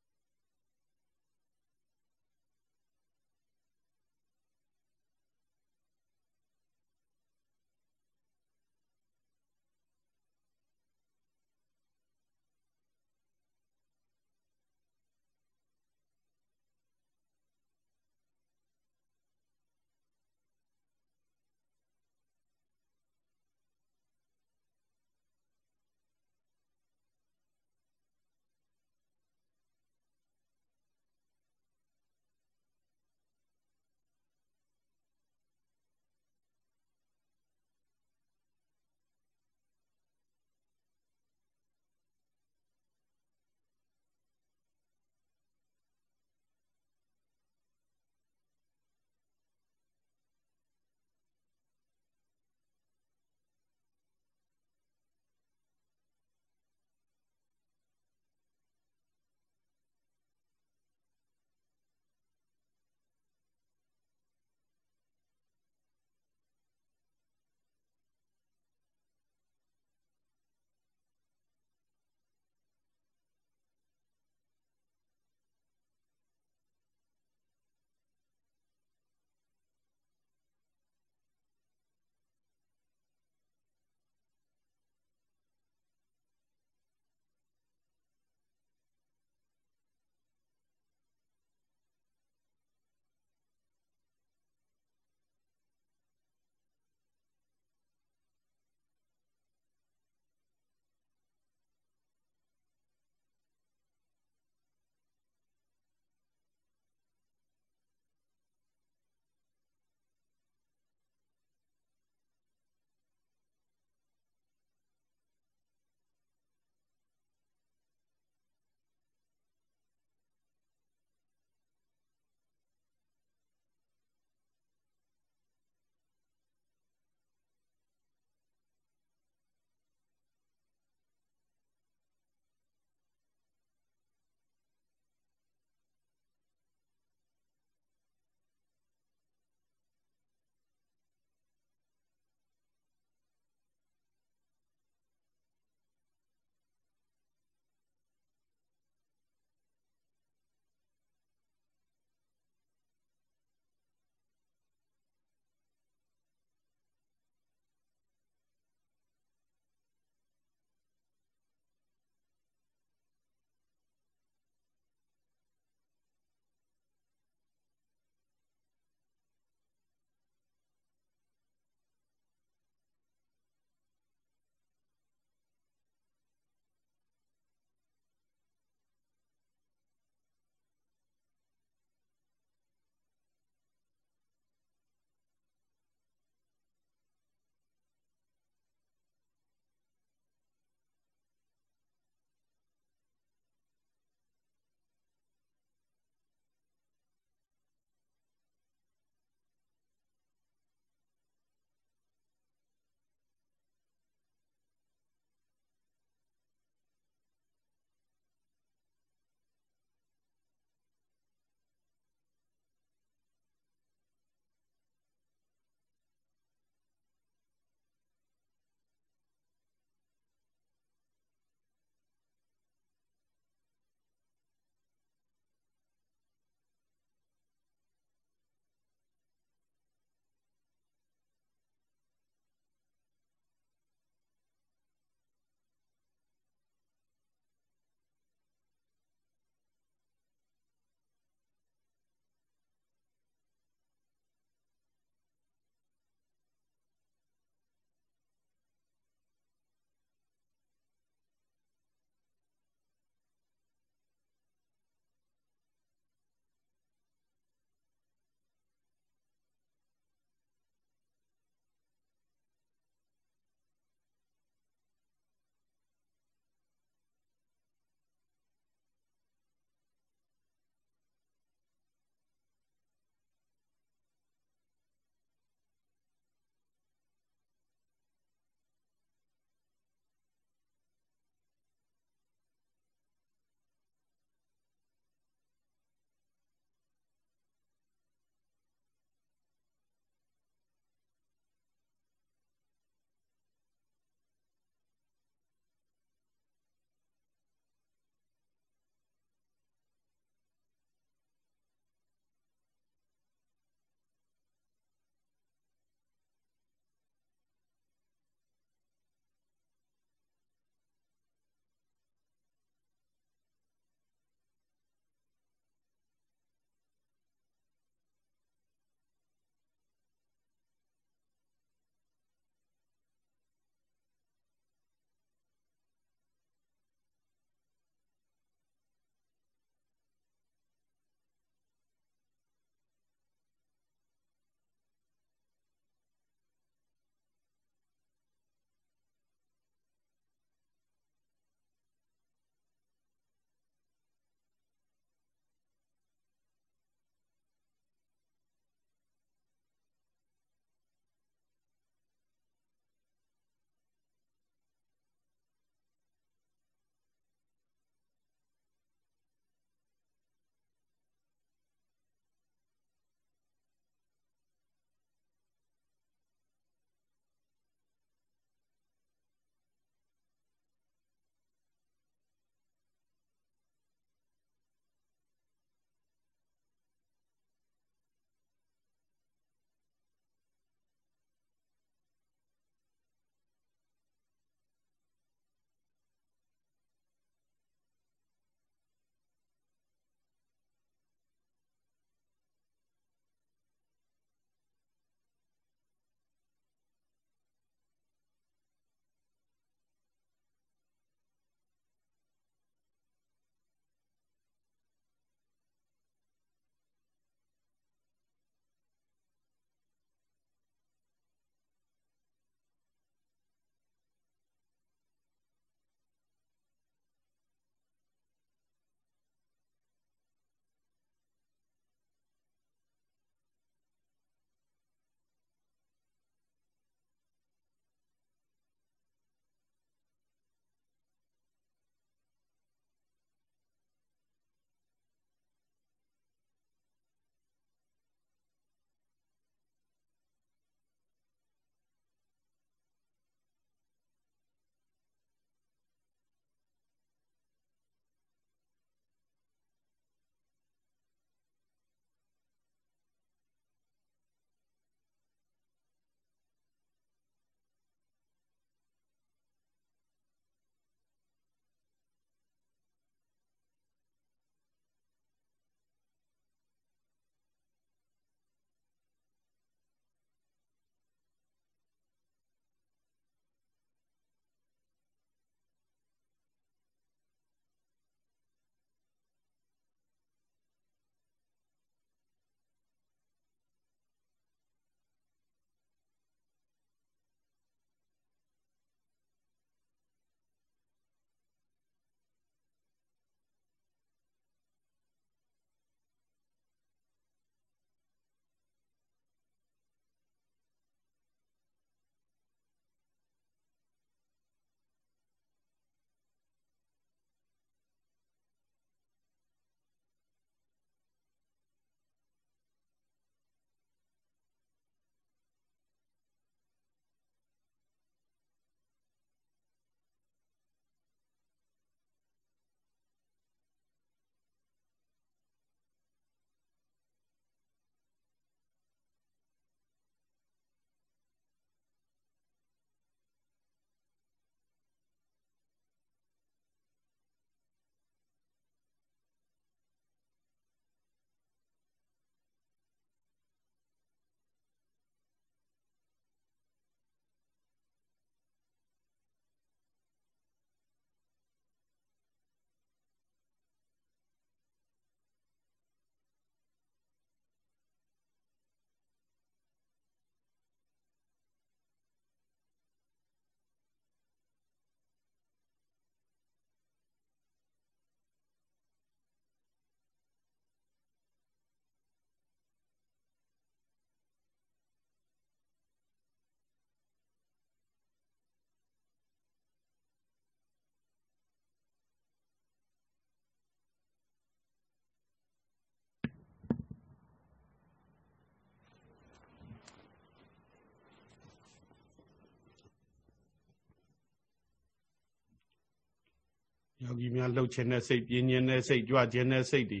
ယောဂီများလှုပ်ခြင်းတဲ့စိတ်ပြင်းခြင်းတဲ့စိတ်ကြွခြင်းတဲ့စိတ်တွေ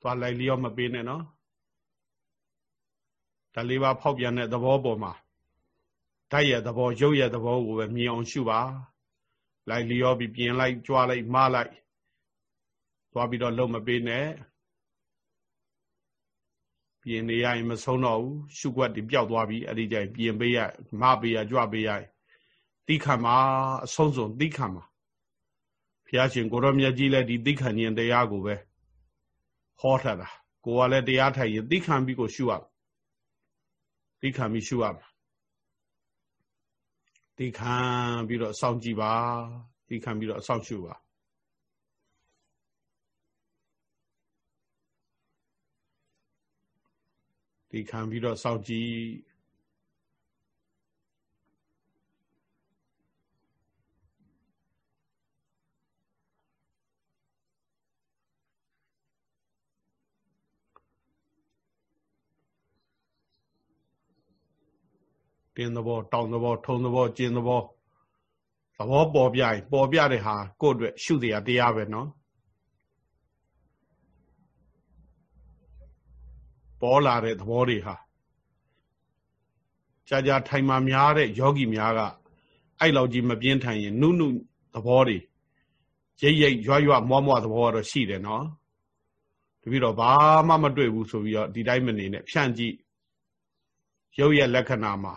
သွားလိုက်လျောမပေးနဲ့နော်ဒါလေးပါဖောက်ပြန်တဲ့သဘောပေါ်မှာဓာတ်ရဲ့သဘောရုပ်ရဲ့သဘောကိုပဲမြင်အောင်ရှုပါလိုက်လျောပြီးပြင်လိုက်ကြွလိုက်မလိုက်သွားပြီးတော့လုံမပေးနဲ့ပြင်နေရရင်မဆုံးတော့ဘူးရှုွက်တွေပျောက်သွားပြီအဲ့ဒီကြိုင်ပြင်ပေးရမပေးရကြွပေးရတိခါမှာအဆုံးစုံတိခါမှာ ဘုရားရှင်ကိုရောမြတ်ကြီးလည်းဒီတိခါဉာဏ်တရားကိုပဲဟောထားတာကိုကလည်းတရားထိုင်ရင်တိခါပြီးကိုရှုရတိခါပြီးရှုရမှာတိခါပြီးတော့စောင့်ကြည့်ပါတိခါပြီးတော့အဆောင်ရှုပါဒီခံပြီးတော့စောင့်ကြည့် တင်းသဘောတောင်သဘောထုံသဘောကျင်းသဘောသဘောပေါ်ပြရင်ပေါ်ပြတဲ့ဟာကိုယ့်အတွက်ရှုတရားတရားပဲနော်ပေါ်လာတဲ့သဘောတွေဟာကြာကြာထိုင်မှများတဲ့ယောဂီများကအဲ့လောက်ကြီးမပြင်းထန်ရင်နုနုသဘောတွေရိပ်ရိပ်ရွရွမွားမွားသဘောကတော့ရှိတယ်နော်တပိတော့ဘာမှမတွေ့ဘူးဆိုပြီးတော့ဒီတိုင်းမနေနဲ့ဖြန့်ကြည့်ရုပ်ရဲ့လက္ခဏာမှာ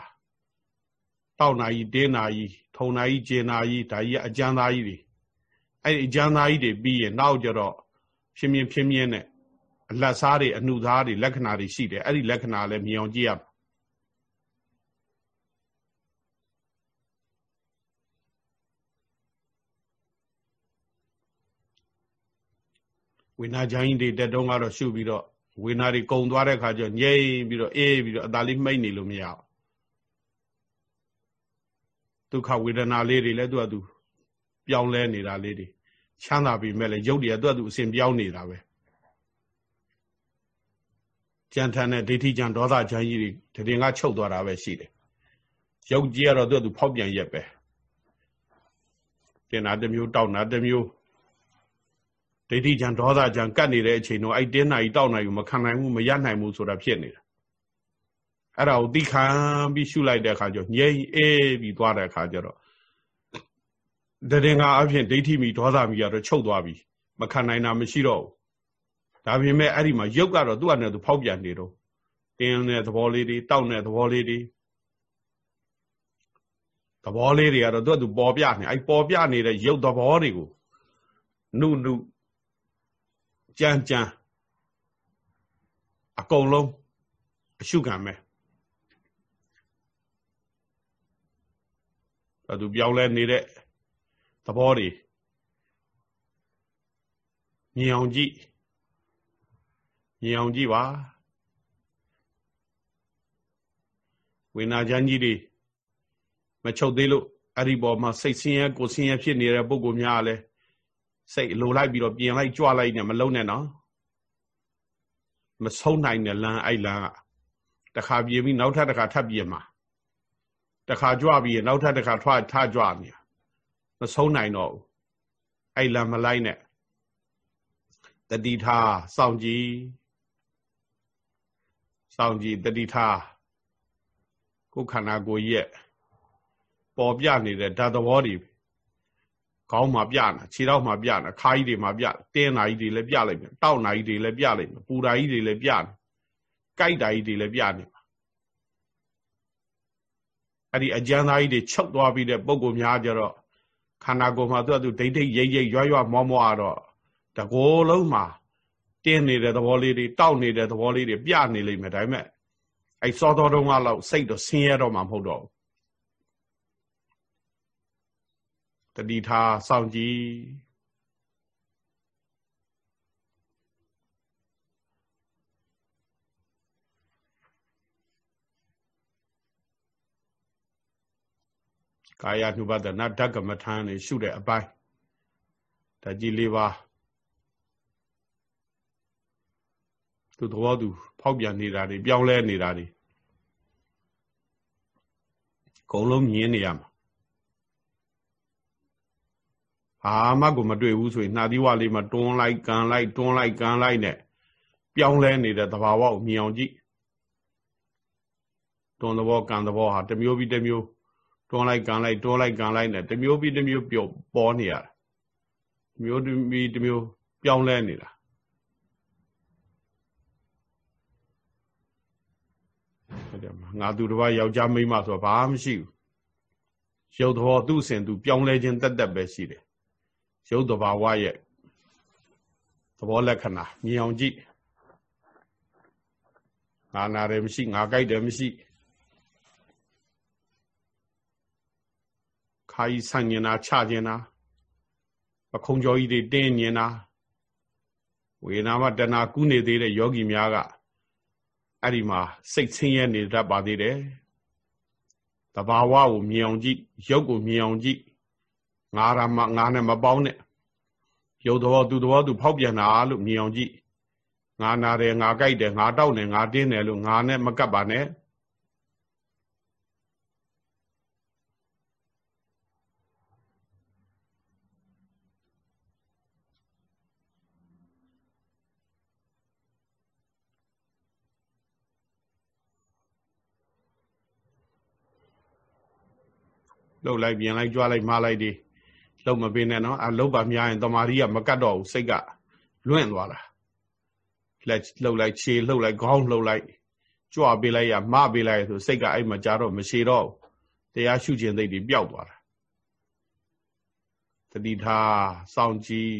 တောက်နာကြီးတင်းနာကြီးထုံနာကြီးကျင်နာကြီးဒါကြီးအကျမ်းသားကြီးတွေအဲ့ဒီအကျမ်းသားကြီးတွေပြီးရင်နောက်ကြတော့ဖြင်းဖြင်းဖြင်းဖြင်းနဲ့အလတ်စားတွေအနှုသားတွေလက္ခဏာတွေရှိတယ်အဲ့ဒီလက္ခဏာလည်းမြင်အောင်ကြည့်ရဝိနာချိုင်းတွေတက်တုံးကတော့ရှုပြီးတော့ဝိနာတွေကုံသွားတဲ့ခါကျငြိမ့်ပြီးတော့အေးပြီးတော့အသာလေးမှိတ်နေလို့မရဘူး ဒုက္ခဝေဒနာလေးတွေလည်းသူကသူပြောင်းလဲနေတာလေးတွေချမ်းသာပြီမဲ့လည်းရုပ်တွေကသူကသူအစဉ်ပြောင်းနေတာပဲကြံထန်တဲ့ဒိဋ္ဌိကြံဒေါသကြံကြီးတွေတည်ငါချုပ်သွားတာပဲရှိတယ်ရုပ်ကြီးကတော့သူကသူဖောက်ပြန်ရက်ပဲတင်တာတစ်မျိုးတောက်တာတစ်မျိုးဒိဋ္ဌိကြံဒေါသကြံကတ်နေတဲ့အချိန်တော့အဲ့တင်းနာကြီးတောက်နာကြီးမခံနိုင်ဘူးမရနိုင်ဘူးဆိုတာဖြစ်နေတာ အဲ့ဒါကိုသိခံပြီးရှုလိုက်တဲ့အခါကျငြိမ့်အေးပြီးသွားတဲ့အခါကျတော့တည်ငါအဖြစ်ဒိဋ္ဌိမီဒေါသမီကတော့ချုပ်သွားပြီမခံနိုင်တာမရှိတော့ဘူးဒါပေမဲ့အဲ့ဒီမှာရုပ်ကတော့သူ့အနေနဲ့သူဖောက်ပြန်နေတော့တင်းတဲ့သဘောလေးတွေတောက်တဲ့သဘောလေးတွေသဘောလေးတွေကတော့သူ့သူပေါ်ပြနေအဲ့ပေါ်ပြနေတဲ့ရုပ်သဘောတွေကိုနုနုကြမ်းကြမ်းအကုန်လုံးအရှုခံမဲ့ သူပြောင်းလဲနေတဲ့သဘောတွေမြင်အောင်ကြည့်မြင်အောင်ကြည့်ပါဝိညာဉ်ချမ်းကြီးတွေမချုပ်သေးလို့အဲ့ဒီပေါ်မှာစိတ်ဆင်းရဲကိုဆင်းရဲဖြစ်နေတဲ့ပုံကိုများလဲစိတ်လိုလိုက်ပြီးတော့ပြင်လိုက်ကြွလိုက်နေမလုံးနဲ့နော်မဆုံးနိုင်တဲ့လမ်းအဲ့လမ်းကတခါပြေးပြီးနောက်ထပ်တစ်ခါထပ်ပြေးမှာ တခါကြွပြီးနောက်ထပ်တစ်ခါထွားထကြွနေမဆုံးနိုင်တော့ဘူးအဲ့လမ်းမလိုက်နဲ့တတိထားစောင့်ကြည့်စောင့်ကြည့်တတိထားကိုယ်ခန္ဓာကိုယ်ရဲ့ပေါ်ပြနေတဲ့ဓာတ်သဘောတွေခေါင်းမှာပြနာခြေထောက်မှာပြနာခါးကြီးတွေမှာပြတင်းနာကြီးတွေလည်းပြလိုက်မယ်တောက်နာကြီးတွေလည်းပြလိုက်မယ်ပူဓာကြီးတွေလည်းပြနေကြိုက်ဓာကြီးတွေလည်းပြနေမှာ အဲ့ဒီအကျမ်းသားကြီးတွေချုပ်သွားပြီးတဲ့ပုံကိုများကြတော့ခန္ဓာကိုယ်မှာသူကသူဒိတ်ဒိတ်ရိပ်ရိပ်ရွရွမောမောတော့တကိုယ်လုံးမှာတင်းနေတဲ့သဘောလေးတွေတောက်နေတဲ့သဘောလေးတွေပြနေလိမ့်မယ်ဒါပေမဲ့အဲ့စောတော်တုံးကတော့စိတ်တော့ဆင်းရဲတော့မှမဟုတ်တော့ဘူးတတိထားစောင့်ကြည့် ကာယ ानु ဘဒနာဓကမထမ်းနေရှုတဲ့အပိုင်းဓာကြီးလေးပါးသူသဘောသူဖောက်ပြန်နေတာတွေပြောင်းလဲနေတာတွေအကုန်လုံးမြင်နေရမှာဘာမှကိုမတွေ့ဘူးဆိုရင်နှာသီးဝလေးမှာတွန်းလိုက်ကန်လိုက်တွန်းလိုက်ကန်လိုက်နဲ့ပြောင်းလဲနေတဲ့သဘာဝကိုမြင်အောင်ကြည့်တွန်းသဘောကန်သဘောဟာတစ်မျိုးပြီးတစ်မျိုး တွန်းလိုက်ကန်လိုက်တွန်းလိုက်ကန်လိုက်နဲ့တစ်မျိုးပြီးတစ်မျိုးပြောပေါ်နေရတာမျိုးပြီးတစ်မျိုးပြောင်းလဲနေတာငါသူတစ်ပါးယောက်ျားမိန်းမဆိုတော့ဘာမှမရှိဘူးရုပ်သဘောသူ့စင်သူပြောင်းလဲခြင်းတက်တက်ပဲရှိတယ်ရုပ်တဘာဝရဲ့သဘောလက္ခဏာမြင်အောင်ကြည့်ငါနာတယ်မရှိငါကြိုက်တယ်မရှိ ခါကြီးဆန့်ကျင်တာချကျင်တာပခုံးကြောကြီးတွေတင်းကျင်တာဝေနာမတဏကူးနေသေးတဲ့ယောဂီများကအဲ့ဒီမှာစိတ်ဆင်းရဲနေတတ်ပါသေးတယ်တဘာဝကိုမြင်အောင်ကြည့်ရုပ်ကိုမြင်အောင်ကြည့်ငါရမငါနဲ့မပေါင်းနဲ့ရုပ်တော်သူတော်သူဖောက်ပြန်တာလို့မြင်အောင်ကြည့်ငါနာတယ်ငါကြိုက်တယ်ငါတောက်တယ်ငါတင်းတယ်လို့ငါနဲ့မကပ်ပါနဲ့ လှုပ်လိုက်ပြင်လိုက်ကြွားလိုက်မှားလိုက်ဒီလှုပ်မပေးနဲ့နော်အလှုပ်ပါများရင်တမာရီကမကတ်တော့ဘူးစိတ်ကလွင့်သွားတာလက်လှုပ်လိုက်ခြေလှုပ်လိုက်ခေါင်းလှုပ်လိုက်ကြွပေးလိုက်ရမပေးလိုက်ဆိုစိတ်ကအဲ့မှာကြတော့မရှိတော့တရားရှုခြင်းသိတွေပျောက်သွားတာတတိထားစောင့်ကြည့်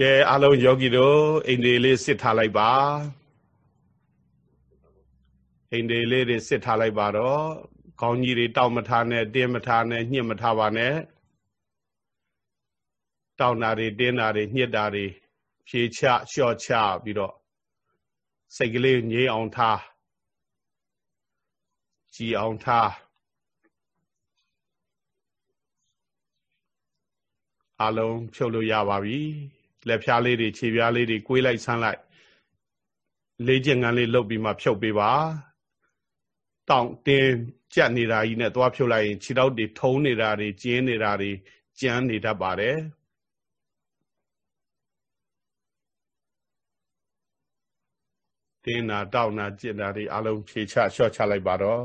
ကဲအလုံးယောဂီတို့အိမ်တွေလေးစစ်ထားလိုက်ပါအိမ်တွေလေးတွေစစ်ထားလိုက်ပါတော့ခေါင်းကြီးတွေတောက်မထားနဲ့တင်းမထားနဲ့ညှစ်မထားပါနဲ့တောက်နာတွေတင်းနာတွေညှစ်တာတွေဖြေချလျှော့ချပြီးတော့စိတ်ကလေးငြိမ်အောင်ထားကြည်အောင်ထားအလုံးဖြုတ်လို့ရပါပြီ လက်ဖြားလေးတွေခြေဖြားလေးတွေကိုေးလိုက်ဆန်းလိုက်လေးကျင်ငန်းလေးလုတ်ပြီးမှဖြုတ်ပေးပါတောင့်တင်းကြက်နေတာကြီးနဲ့သွားဖြုတ်လိုက်ရင်ခြေထောက်တွေထုံးနေတာတွေကျင်းနေတာတွေကြမ်းနေတတ်ပါတယ်တင်းနာတောက်နာကြစ်တာတွေအလုံးဖြေချလျှော့ချလိုက်ပါတော့